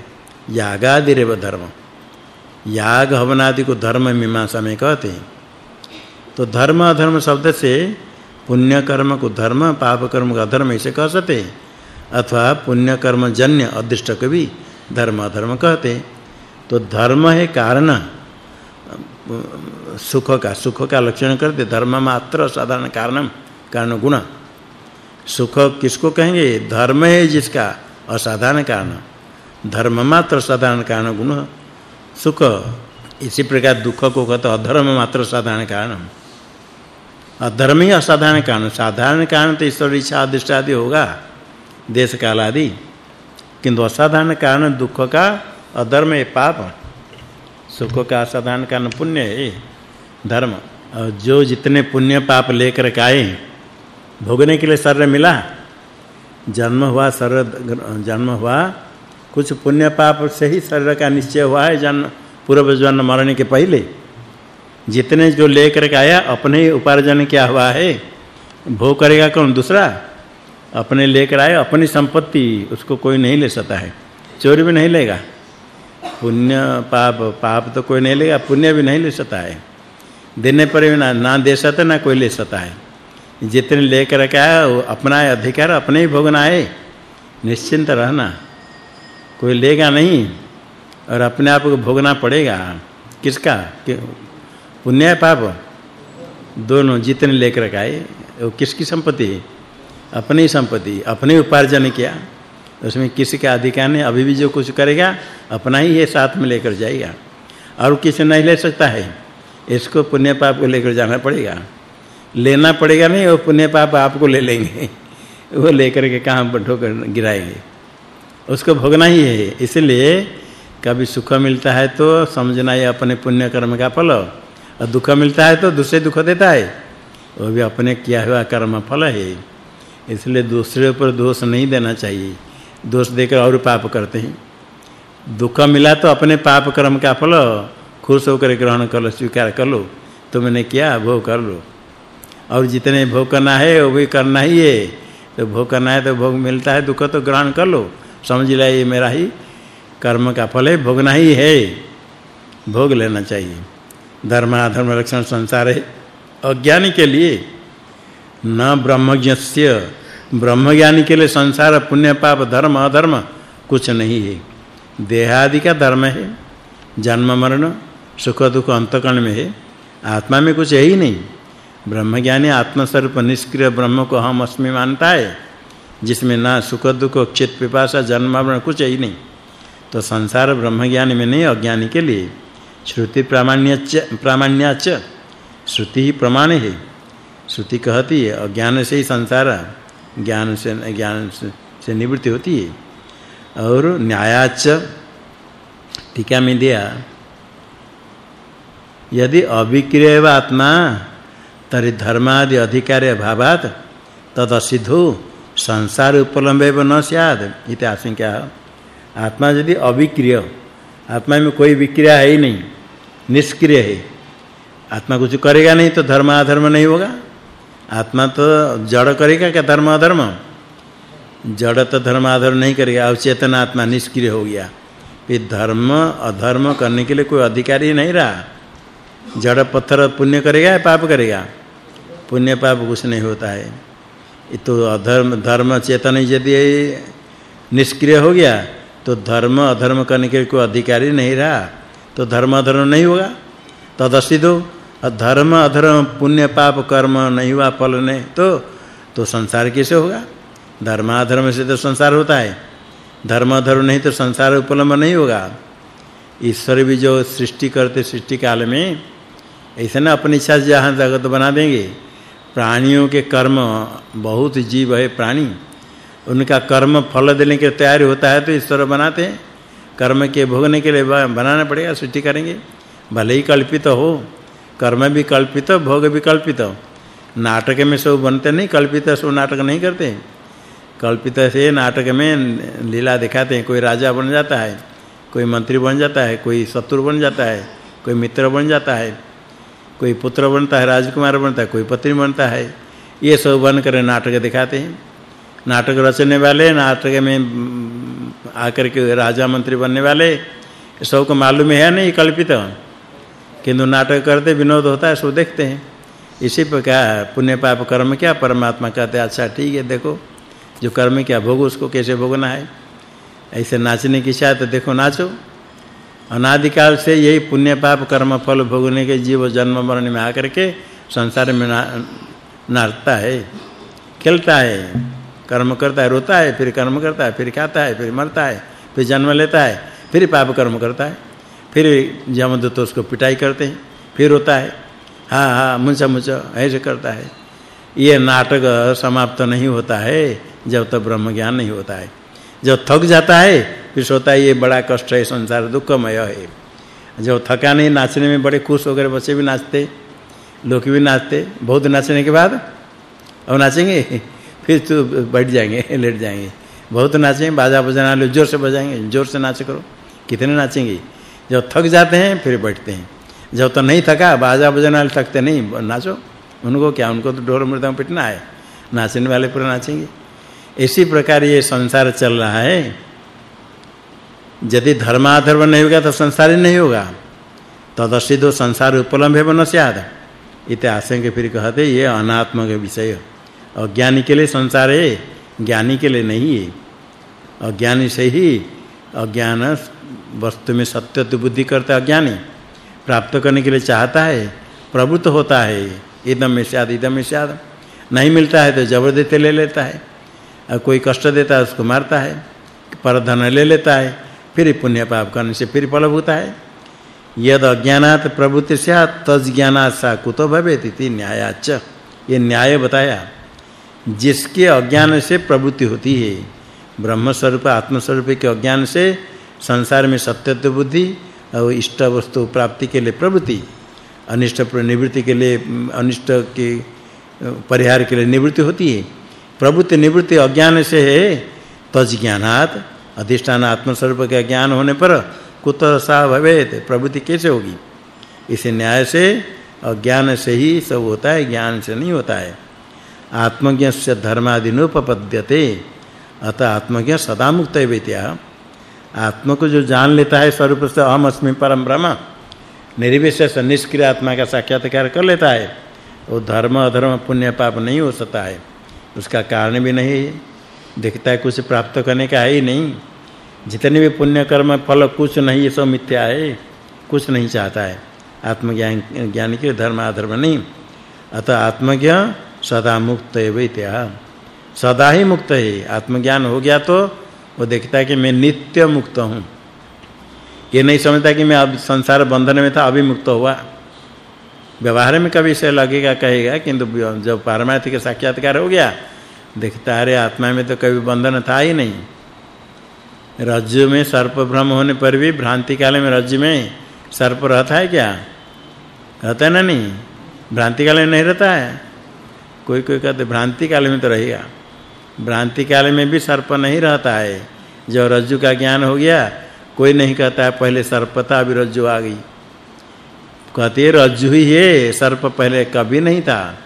यागादिरेव धर्म। याग हवन आदि को धर्म मीमांसा में कहते हैं। तो धर्म अधर्म शब्द से पुण्य कर्म को धर्म पाप कर्म को अधर्म ऐसे कह सकते हैं। अथवा पुण्य कर्म जन्य अदृष्ट को भी धर्म अधर्म कहते हैं। तो धर्म है कारण। सुख का सुख का लक्षण करते, धर्म मात्र साधारण कारणम, कारण गुण। सुख किसको कहेंगे? धर्म है जिसका असाधारण कारण। धर्म मात्र साधारण कारण गुण। सुख। इसी प्रकार दुख को कहते अधर्म मात्र साधारण कारण। अधर्म ही असाधारण कारण। साधारण कारण तो ईश्वर इच्छा अदृष्ट आदि होगा, देश काल आदि। किंतु असाधारण कारण दुख का, अधर्म है पाप। सुख का असाधारण कारण पुण्य है, धर्म। और जो जितने पुण्य पाप लेकर आए, भोगने के लिए शरीर मिला, जन्म हुआ शरीर, जन्म हुआ कुछ पुण्य पाप से ही शरीर का निश्चय हुआ है जन्म पूर्व जन्म मरने के पहले। जितने जो लेकर के आया, अपने ही उपार्जन क्या हुआ है? भोग करेगा कौन दूसरा? अपने लेकर आए अपनी संपत्ति, उसको कोई नहीं ले सकता है। चोरी भी नहीं लेगा। पुण्य पाप पाप तो कोई नहीं लेगा, पुण्य भी नहीं ले सकता है। देने पर भी ना ना दे सकता, ना कोई ले सकता है। जितने लेकर आया अपना अधिकार, अपने ही भोगना है। निश्चिंत रहना। कोई लेगा नहीं, और अपने आप को भोगना पड़ेगा। किसका? पुण्य है पाप। दोनों जितने लेकर आए, वो किसकी संपत्ति? है अपनी संपत्ति, अपने उपार्जन किया। उसमें किसी का अधिकार नहीं, अभी भी जो कुछ करेगा, अपना ही ये साथ में लेकर जाएगा। और किसी नहीं ले सकता है? इसको पुण्य पाप को लेकर जाना पड़ेगा। लेना पड़ेगा नहीं, वो पुण्य पाप आपको ले लेंगे। (laughs) वो लेकर के कहाँ ठोकर गिराएँगे। उसको भोगना ही है। इसलिए कभी सुख मिलता है तो समझना ये अपने पुण्य कर्म का फल। और दुख मिलता है तो दूसरे दुख देता है। वो भी अपने किया हुआ कर्म फल है। इसलिए दूसरे पर दोष नहीं देना चाहिए। दोष देकर और पाप करते हैं। दुख मिला तो अपने पाप कर्म का फल। खुश होकर ग्रहण कर लो, स्वीकार कर लो। तुमने किया, भोग कर लो। और जितने भोग करना है, वो भी करना ही है। तो भोग करना है तो भोग मिलता है, दुख तो ग्रहण कर लो। समझ ले ये मेरा ही कर्म का फल है, भोगना ही है। भोग लेना चाहिए। धर्म अधर्म रक्षण संसार है। अज्ञानी के लिए न ब्रह्मज्ञस्य। ब्रह्मज्ञानी के लिए संसार, पुण्य, पाप, धर्म, अधर्म कुछ नहीं है। देहादि का धर्म है। जन्म, मरण, सुख, दुख, अंतकरण में है। आत्मा में कुछ है ही नहीं। ब्रह्मज्ञानी आत्मस्वरूप, निष्क्रिय ब्रह्म को हम अस्मि मानता है। जिसमें ना सुख दुख चित पिपासा जन्म मरण कुछ है नहीं। तो संसार ब्रह्म ज्ञान में नहीं अज्ञानी के लिए। श्रुति प्रामाण्यच प्रामाण्याच श्रुति ही प्रमाण है। श्रुति कहती है अज्ञान से ही संसार ज्ञान से ज्ञान से, निवृत्ति होती है। और न्यायाच टीका में दिया यदि अविक्रिय आत्मा तरी धर्मादि अधिकारी अभावात तद असिद्धो संसार उपलम्बे न स्याद। इति आशंका आत्मा यदि अविक्रिय, आत्मा में कोई विक्रिया है ही नहीं, निष्क्रिय है। आत्मा कुछ करेगा नहीं तो धर्म अधर्म नहीं होगा। आत्मा तो जड़ करेगा क्या धर्म अधर्म? जड़ तो धर्म अधर्म नहीं करेगा। और चेतन आत्मा निष्क्रिय हो गया। फिर धर्म अधर्म करने के लिए कोई अधिकारी नहीं रहा। जड़ पत्थर पुण्य करेगा या पाप करेगा? पुण्य पाप कुछ नहीं होता है। तो अधर्म, धर्म चेतन यदि निष्क्रिय हो गया तो धर्म अधर्म करने के कोई अधिकारी नहीं रहा तो धर्म अधर्म नहीं होगा। तदसिदो धर्म अधर्म, पुण्य पाप कर्म नहीं हुआ, फल नहीं तो तो संसार कैसे होगा? धर्म अधर्म से तो संसार होता है। धर्म अधर्म नहीं तो संसार उपलम्ब नहीं होगा। ईश्वर भी जो सृष्टि करते, सृष्टि काल में, ऐसे ना अपनी इच्छा से जहाँ जगत बना देंगे। प्राणियों के कर्म बहुत जीव है प्राणी। उनका कर्म फल देने के तैयार होता है तो ईश्वर बनाते हैं। कर्म के भोगने के लिए बनाना पड़ेगा, सृष्टि करेंगे। भले ही कल्पित हो, कर्म भी कल्पित, भोग भी कल्पित। नाटक में सब बनते नहीं, कल्पित सब नाटक नहीं करते। कल्पित से नाटक में लीला दिखाते हैं। कोई राजा बन जाता है, कोई मंत्री बन जाता है, कोई शत्रु बन जाता है, कोई मित्र बन जाता है। कोई पुत्र बनता है, राजकुमार बनता है, कोई पत्नी बनता है, ये सब बन कर नाटक दिखाते हैं। नाटक रचने वाले, नाटक में आकर के राजा मंत्री बनने वाले सबको मालूम है नहीं कल्पित। किंतु नाटक करते, विनोद होता है सो देखते हैं। इसी प्रकार पुण्य पाप कर्म क्या, परमात्मा कहते अच्छा ठीक है, देखो, जो कर्म क्या, भोग, उसको कैसे भोगना है? ऐसे नाचने की इच्छा तो देखो, नाचो। अनादिकाल से यही पुण्य पाप कर्म फल भोगने के जीव जन्म मरण में आकर के संसार में नाचता है, खेलता है, कर्म करता है, रोता है, फिर कर्म करता है, फिर खाता है, फिर मरता है, फिर जन्म लेता है, फिर पाप कर्म करता है, फिर यमदूत तो उसको पिटाई करते हैं, फिर रोता है हाँ हाँ मुंचा मुंचा, ऐसे करता है। ये नाटक समाप्त नहीं होता है, जब तक ब्रह्म ज्ञान नहीं होता है। जब थक जाता है फिर सोता है, ये बड़ा कष्ट है संसार दुखमय है। जब थका नहीं, नाचने में बड़े खुश होकर बच्चे भी नाचते, लोग भी नाचते। बहुत नाचने के बाद, अब नाचेंगे? (laughs) फिर तो बैठ जाएँगे, लेट जाएँगे। बहुत नाचेंगे, बाजा बजाना, लो, ज़ोर से बजाएँगे। ज़ोर से नाच करो। कितने नाचेंगे? जब थक जाते हैं, फिर बैठते हैं। जब तो नहीं थका, बाजा बजाने, थकते नहीं, नाचो। उनको क्या, उनको तो ढोल मृदंग पिटना है। नाचने वाले पूरा नाचेंगे। इसी प्रकार ये संसार चल रहा है। यदि धर्माधर्म नहीं होगा तो संसार ही नहीं होगा। तदसिद्धो संसार उपलम्ब है न स्याद इते आशंक फिर कहते, ये अनात्म के विषय। अज्ञानी के लिए संसार है, ज्ञानी के लिए नहीं है। अज्ञानी से ही अज्ञान वस्तु में सत्य तो बुद्धि करता अज्ञानी। प्राप्त करने के लिए चाहता है, प्रवृत्त होता है। इदम में शाद इदम में शाद नहीं मिलता है तो ज़बरदस्ती ले लेता है। और कोई कष्ट देता है उसको मारता है। पर धन ले लेता है। फिर पुण्य पाप करने से फिर फल होता है। यद अज्ञानात प्रवृत्ति से तज ज्ञानात सा कुतो भवेति इति न्यायाच ये न्याय बताया, जिसके अज्ञान से प्रवृत्ति होती है ब्रह्म स्वरूप आत्म स्वरूप के अज्ञान से संसार में सत्यत्व बुद्धि और इष्ट वस्तु प्राप्ति के लिए प्रवृत्ति, अनिष्ट निवृत्ति के लिए अनिष्ट के परिहार के लिए निवृत्ति होती है। प्रवृत्ति निवृत्ति अज्ञान से है, तज ज्ञानात अधिष्ठान आत्म स्वरूप का ज्ञान होने पर कुत सा भवेत, प्रवृत्ति कैसे होगी? इसे न्याय से अज्ञान से ही सब होता है, ज्ञान से नहीं होता है। आत्मज्ञ से धर्मादिनोपपद्यते अतः आत्मज्ञ सदा मुक्त है वेत्या। आत्मा को जो जान लेता है, स्वरूप से अहम अस्मि परम ब्रह्म, निर्विशेष निष्क्रिय आत्मा का साक्षात्कार कर लेता है। वो धर्म अधर्म पुण्य पाप नहीं हो सकता है। उसका कारण भी नहीं दिखता है कुछ प्राप्त करने का है ही नहीं। जितने भी पुण्य कर्म फल कुछ नहीं, ये सब मिथ्या है। कुछ नहीं चाहता है। आत्मज्ञान, ज्ञान के धर्म अधर्म नहीं। अतः आत्मज्ञ सदा मुक्त है वैत्या सदा ही मुक्त है। आत्मज्ञान हो गया तो वो देखता है कि मैं नित्य मुक्त हूँ। ये नहीं समझता कि मैं अब संसार बंधन में था, अभी मुक्त हुआ। व्यवहार में कभी से लगेगा, कहेगा, किंतु जब पारमार्थिक साक्षात्कार हो गया, देखता है आत्मा में तो कभी बंधन था ही नहीं। रज्जु में सर्प भ्रम होने पर भी भ्रांति काल में रज्जु में सर्प रहता है क्या? रहता है ना नहीं? भ्रांति काल में नहीं रहता है? कोई कोई कहते भ्रांति काल में तो रहेगा। भ्रांति काल में भी सर्प नहीं रहता है। जो रज्जु का ज्ञान हो गया, कोई नहीं कहता है, पहले सर्प था अभी रज्जु आ गई। कहते रज्जु ही है, सर्प पहले कभी नहीं था।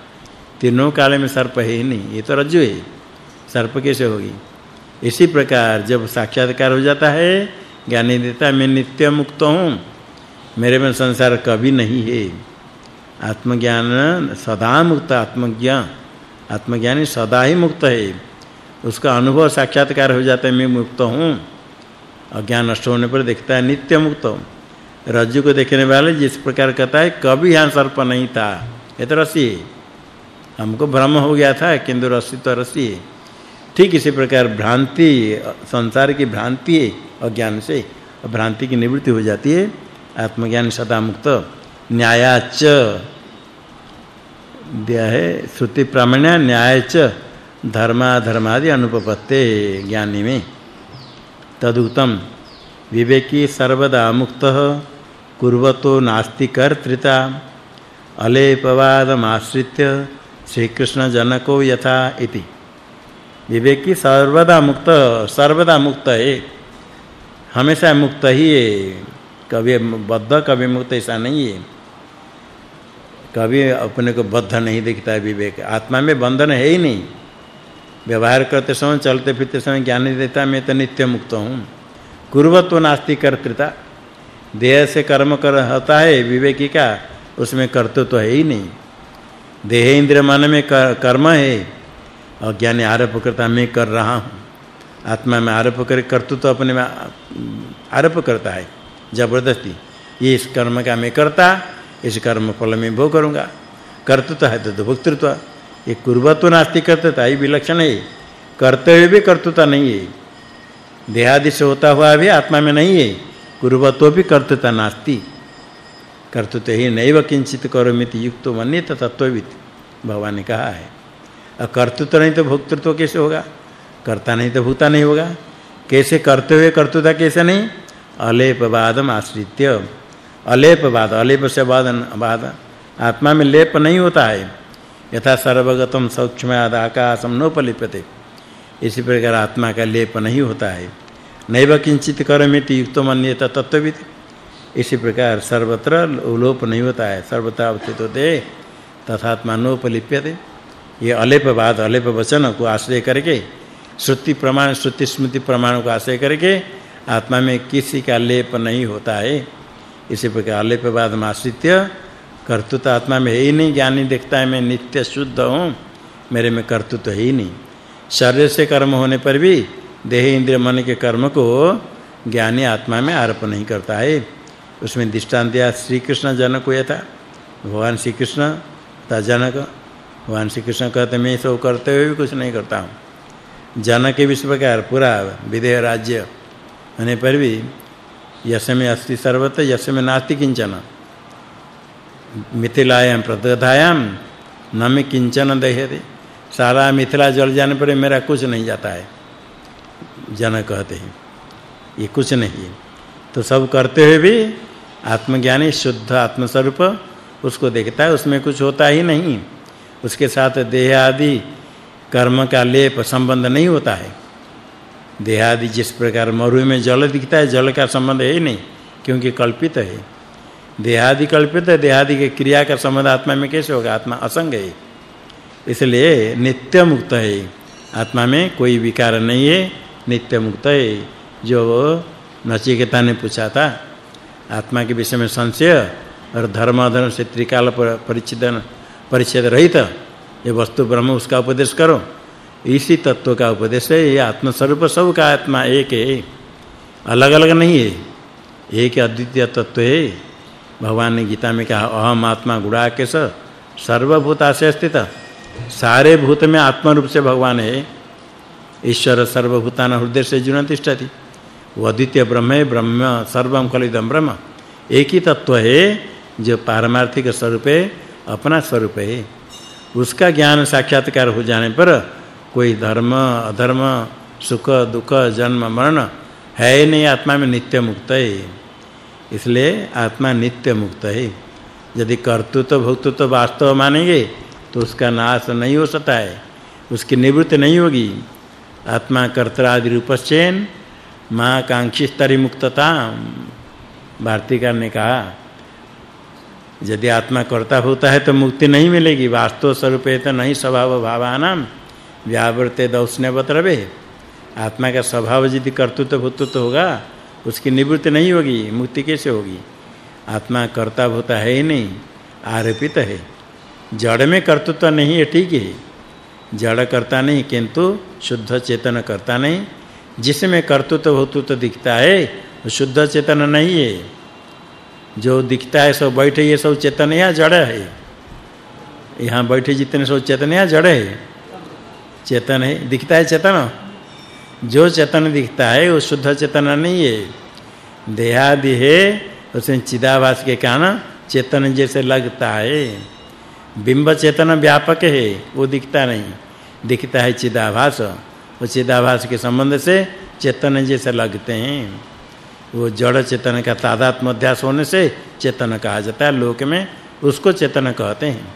तीनों काल में सर्प है ही नहीं, ये तो रज्जु है। सर्प कैसे होगी? इसी प्रकार जब साक्षात्कार हो जाता है, ज्ञानी देता मैं नित्य मुक्त हूँ। मेरे में संसार कभी नहीं है। आत्मज्ञान सदा मुक्त, आत्मज्ञान, आत्मज्ञानी सदा ही मुक्त है। उसका अनुभव साक्षात्कार हो जाता है, मैं मुक्त हूँ। अज्ञान नष्ट होने पर देखता है नित्य मुक्त रज्जु को देखने वाले जिस प्रकार कहता है, कभी यहाँ सर्प नहीं था। ये तो रसी है। हमको भ्रम हो गया था, किंतु रसी तो रसी है। ठीक इसी प्रकार भ्रांति, संसार की भ्रांति अज्ञान से भ्रांति की निवृत्ति हो जाती है। आत्मज्ञान सदा मुक्त, न्यायाच। दिया है श्रुति प्रामाण्य, न्यायच। धर्माधर्मादि अनुपपत्ते ज्ञानी में। तदुक्तम, विवेकी सर्वदा मुक्त, कुर्वतो नास्ति कर्तृता। अलेपवादमाश्रित्य श्री कृष्ण जनको यथा इति। विवेकी सर्वदा मुक्त सर्वदा मुक्त है। हमेशा मुक्त ही है। कभी बद्ध, कभी मुक्त, ऐसा नहीं है। कभी अपने को बद्ध नहीं दिखता है विवेक। आत्मा में बंधन है ही नहीं। व्यवहार करते समय, चलते फिरते समय ज्ञान देता मैं तो नित्य मुक्त हूँ। कुर्वत्व नास्ति कर्तृता। देह से कर्म कर होता है विवेकी का, उसमें कर्तृत्व तो है ही नहीं। देह इंद्र मन में कर्म है। अज्ञानी आरोप करता, मैं कर रहा हूँ। आत्मा में आरोप करे, कर्तृत्व तो अपने में आरोप करता है। ज़बरदस्ती। ये इस कर्म का मैं करता, इस कर्म फल में भोग करूँगा। कर्तृत्व है तो भोक्तृत्व। ये कुर्वत्व नास्ति कर्तृत्व ये विलक्षण है। कर्तव्य भी कर्तृत्व नहीं है। देहादि से होता हुआ भी आत्मा में नहीं है। कुर्वत्व भी कर्तृत्व नास्ति। कर्तृत्व ही नैव किंचित करोमिति युक्तो मन्यत तत्वविद भगवान ने कहा है। कर्तृत्व नहीं तो भोक्तृत्व कैसे होगा? कर्ता नहीं तो भूता नहीं होगा। कैसे करते हुए कर्तृत्व कैसे नहीं? अलेपवादम आश्रित्य। अलेपवाद अलेप से वादन वाद आत्मा में लेप नहीं होता है। यथा सर्वगतम सूक्ष्माद आकाशम नोपलिप्यते। इसी प्रकार आत्मा का लेप नहीं होता है। नैव किंचित करमिति युक्त मन्यत तत्वविद इसी प्रकार सर्वत्र लोप नहीं होता है। सर्वथा अवस्थित होते तथात्मा नोपलिप्यते। ये अलेपवाद अलेप वचन को आश्रय करके, श्रुति प्रमाण, श्रुति स्मृति प्रमाण को आश्रय करके आत्मा में किसी का लेप नहीं होता है। इसी प्रकार अलेपवाद आश्रित्य कर्तृत्व आत्मा में है ही नहीं, ज्ञानी देखता है, मैं नित्य शुद्ध हूँ, मेरे में कर्तृत्व है ही नहीं। शरीर से कर्म होने पर भी देह इंद्रिय मन के कर्म को ज्ञानी आत्मा में आरोप नहीं करता है। उसमें दृष्टांत दिया श्री कृष्ण जनक हुआ था। भगवान श्री कृष्ण था जनक भगवान श्री कृष्ण कहते, मैं सब करते हुए भी कुछ नहीं करता हूँ। जनक के विश्व प्रकार पूरा विदेह राज्य। होने पर भी यश में अस्ति सर्वत यश में नास्ति किंचन। मिथिलायां प्रदधायां, न में किंचन दह्यते सारा मिथिला जल जाने पर मेरा कुछ नहीं जाता है। जन कहते हैं, ये कुछ नहीं तो सब करते हुए भी आत्मज्ञानी, शुद्ध आत्म स्वरूप उसको देखता है, उसमें कुछ होता ही नहीं। उसके साथ देह आदि कर्म का लेप संबंध नहीं होता है। देह आदि जिस प्रकार मरु में जल दिखता है, जल का संबंध है ही नहीं, क्योंकि कल्पित है। देहादि कल्पित है, देहादि के क्रिया का संबंध आत्मा में कैसे होगा? आत्मा असंग है। इसलिए नित्य मुक्त है। आत्मा में कोई विकार नहीं है नित्य मुक्त है। जो नचिकेता ने पूछा था, आत्मा के विषय में संशय और धर्म अधर्म से त्रिकाल पर परिच्छेदन परिच्छेद रहित, ये वस्तु ब्रह्म, उसका उपदेश करो। इसी तत्व का उपदेश है, ये आत्म स्वरूप सब का आत्मा एक है। अलग-अलग नहीं है, एक अद्वितीय तत्व है। भगवान ने गीता में कहा, अहम आत्मा गुणाकेश सर्वभूताशय स्थित। सारे भूत में आत्मा रूप से भगवान है। ईश्वर सर्वभूतान हृदय से जुन तिष्ठति। वो अद्वितीय ब्रह्म है, ब्रह्म सर्वम कलिदम ब्रह्म। एक ही तत्व है, जो पारमार्थिक स्वरूप है। अपना स्वरूप है। उसका ज्ञान साक्षात्कार हो जाने पर कोई धर्म, अधर्म, सुख, दुख, जन्म, मरण है ही नहीं, आत्मा में नित्य मुक्त है। इसलिए आत्मा नित्य मुक्त है। यदि कर्तृत्व, भोक्तृत्व वास्तव मानेंगे तो उसका नाश नहीं हो सकता है। उसकी निवृत्ति नहीं होगी। आत्मा कर्ता रूपश्चेन माँ कांक्षी स्तरी मुक्तता भारतीकार ने कहा यदि आत्मा कर्ता होता है तो मुक्ति नहीं मिलेगी। वास्तव स्वरूप है तो नहीं स्वभाव भावानाम। व्यावृते दौष्ण्यवत रवे आत्मा का स्वभाव यदि कर्तृत्व भूतत्व होगा, उसकी निवृत्ति नहीं होगी, मुक्ति कैसे होगी? आत्मा कर्ता होता है ही नहीं, आरोपित है। जड़ में कर्तृत्व नहीं है, ठीक है। जड़ करता नहीं, किंतु शुद्ध चेतन करता नहीं। जिसमें कर्तृत्व भूतत्व दिखता है, वो शुद्ध चेतन नहीं है। जो दिखता है सब बैठे, ये सब चेतन या जड़ है। यहाँ बैठे जितने सब चेतन या जड़ है। चेतन है, दिखता है चेतन? जो चेतन दिखता है, वो शुद्ध चेतन नहीं है। देहादि है, उसमें चिदाभास के कारण चेतन जैसे लगता है। बिंब चेतन व्यापक है, वो दिखता नहीं। दिखता है चिदाभास। वो चिदाभास के संबंध से चेतन जैसे लगते हैं। वो जड़ चेतन का तादात्म्य अध्यास होने से चेतन कहा जाता है, लोक में उसको चेतन कहते हैं।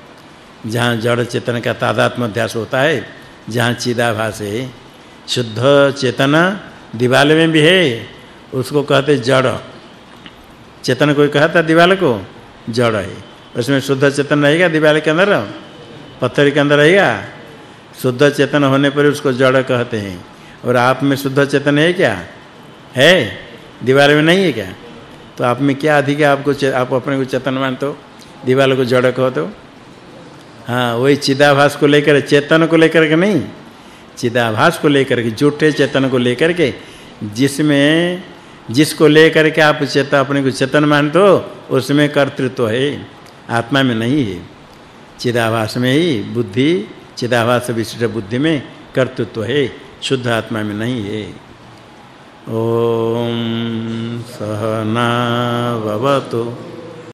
जहाँ जड़ चेतन का तादात्म्य अध्यास होता है, जहाँ चिदाभास है, शुद्ध चेतन दिवाले में भी है, उसको कहते जड़। चेतन कोई कहता दिवाले को? जड़ है। उसमें शुद्ध चेतन रहेगा दिवाले के अंदर? पत्थर के अंदर रहेगा? शुद्ध चेतन होने पर उसको जड़ कहते हैं। और आप में शुद्ध चेतन है क्या? है। दीवार में नहीं है क्या? तो आप में क्या अधिक है? आपको आप अपने को चेतन मानते हो? दीवार को जड़ कहो तो? हाँ वही चिदाभास को लेकर, चेतन को लेकर के नहीं। चिदाभास को लेकर के, झूठे चेतन को लेकर के, जिसमें, जिसको लेकर के आप चेतन अपने को चेतन मानते हो, उसमें कर्तृत्व है, आत्मा में नहीं है। चिदाभास में ही बुद्धि, चिदाभास विशिष्ट बुद्धि में कर्तृत्व है, शुद्ध आत्मा में नहीं है। ओम सहना भवतु।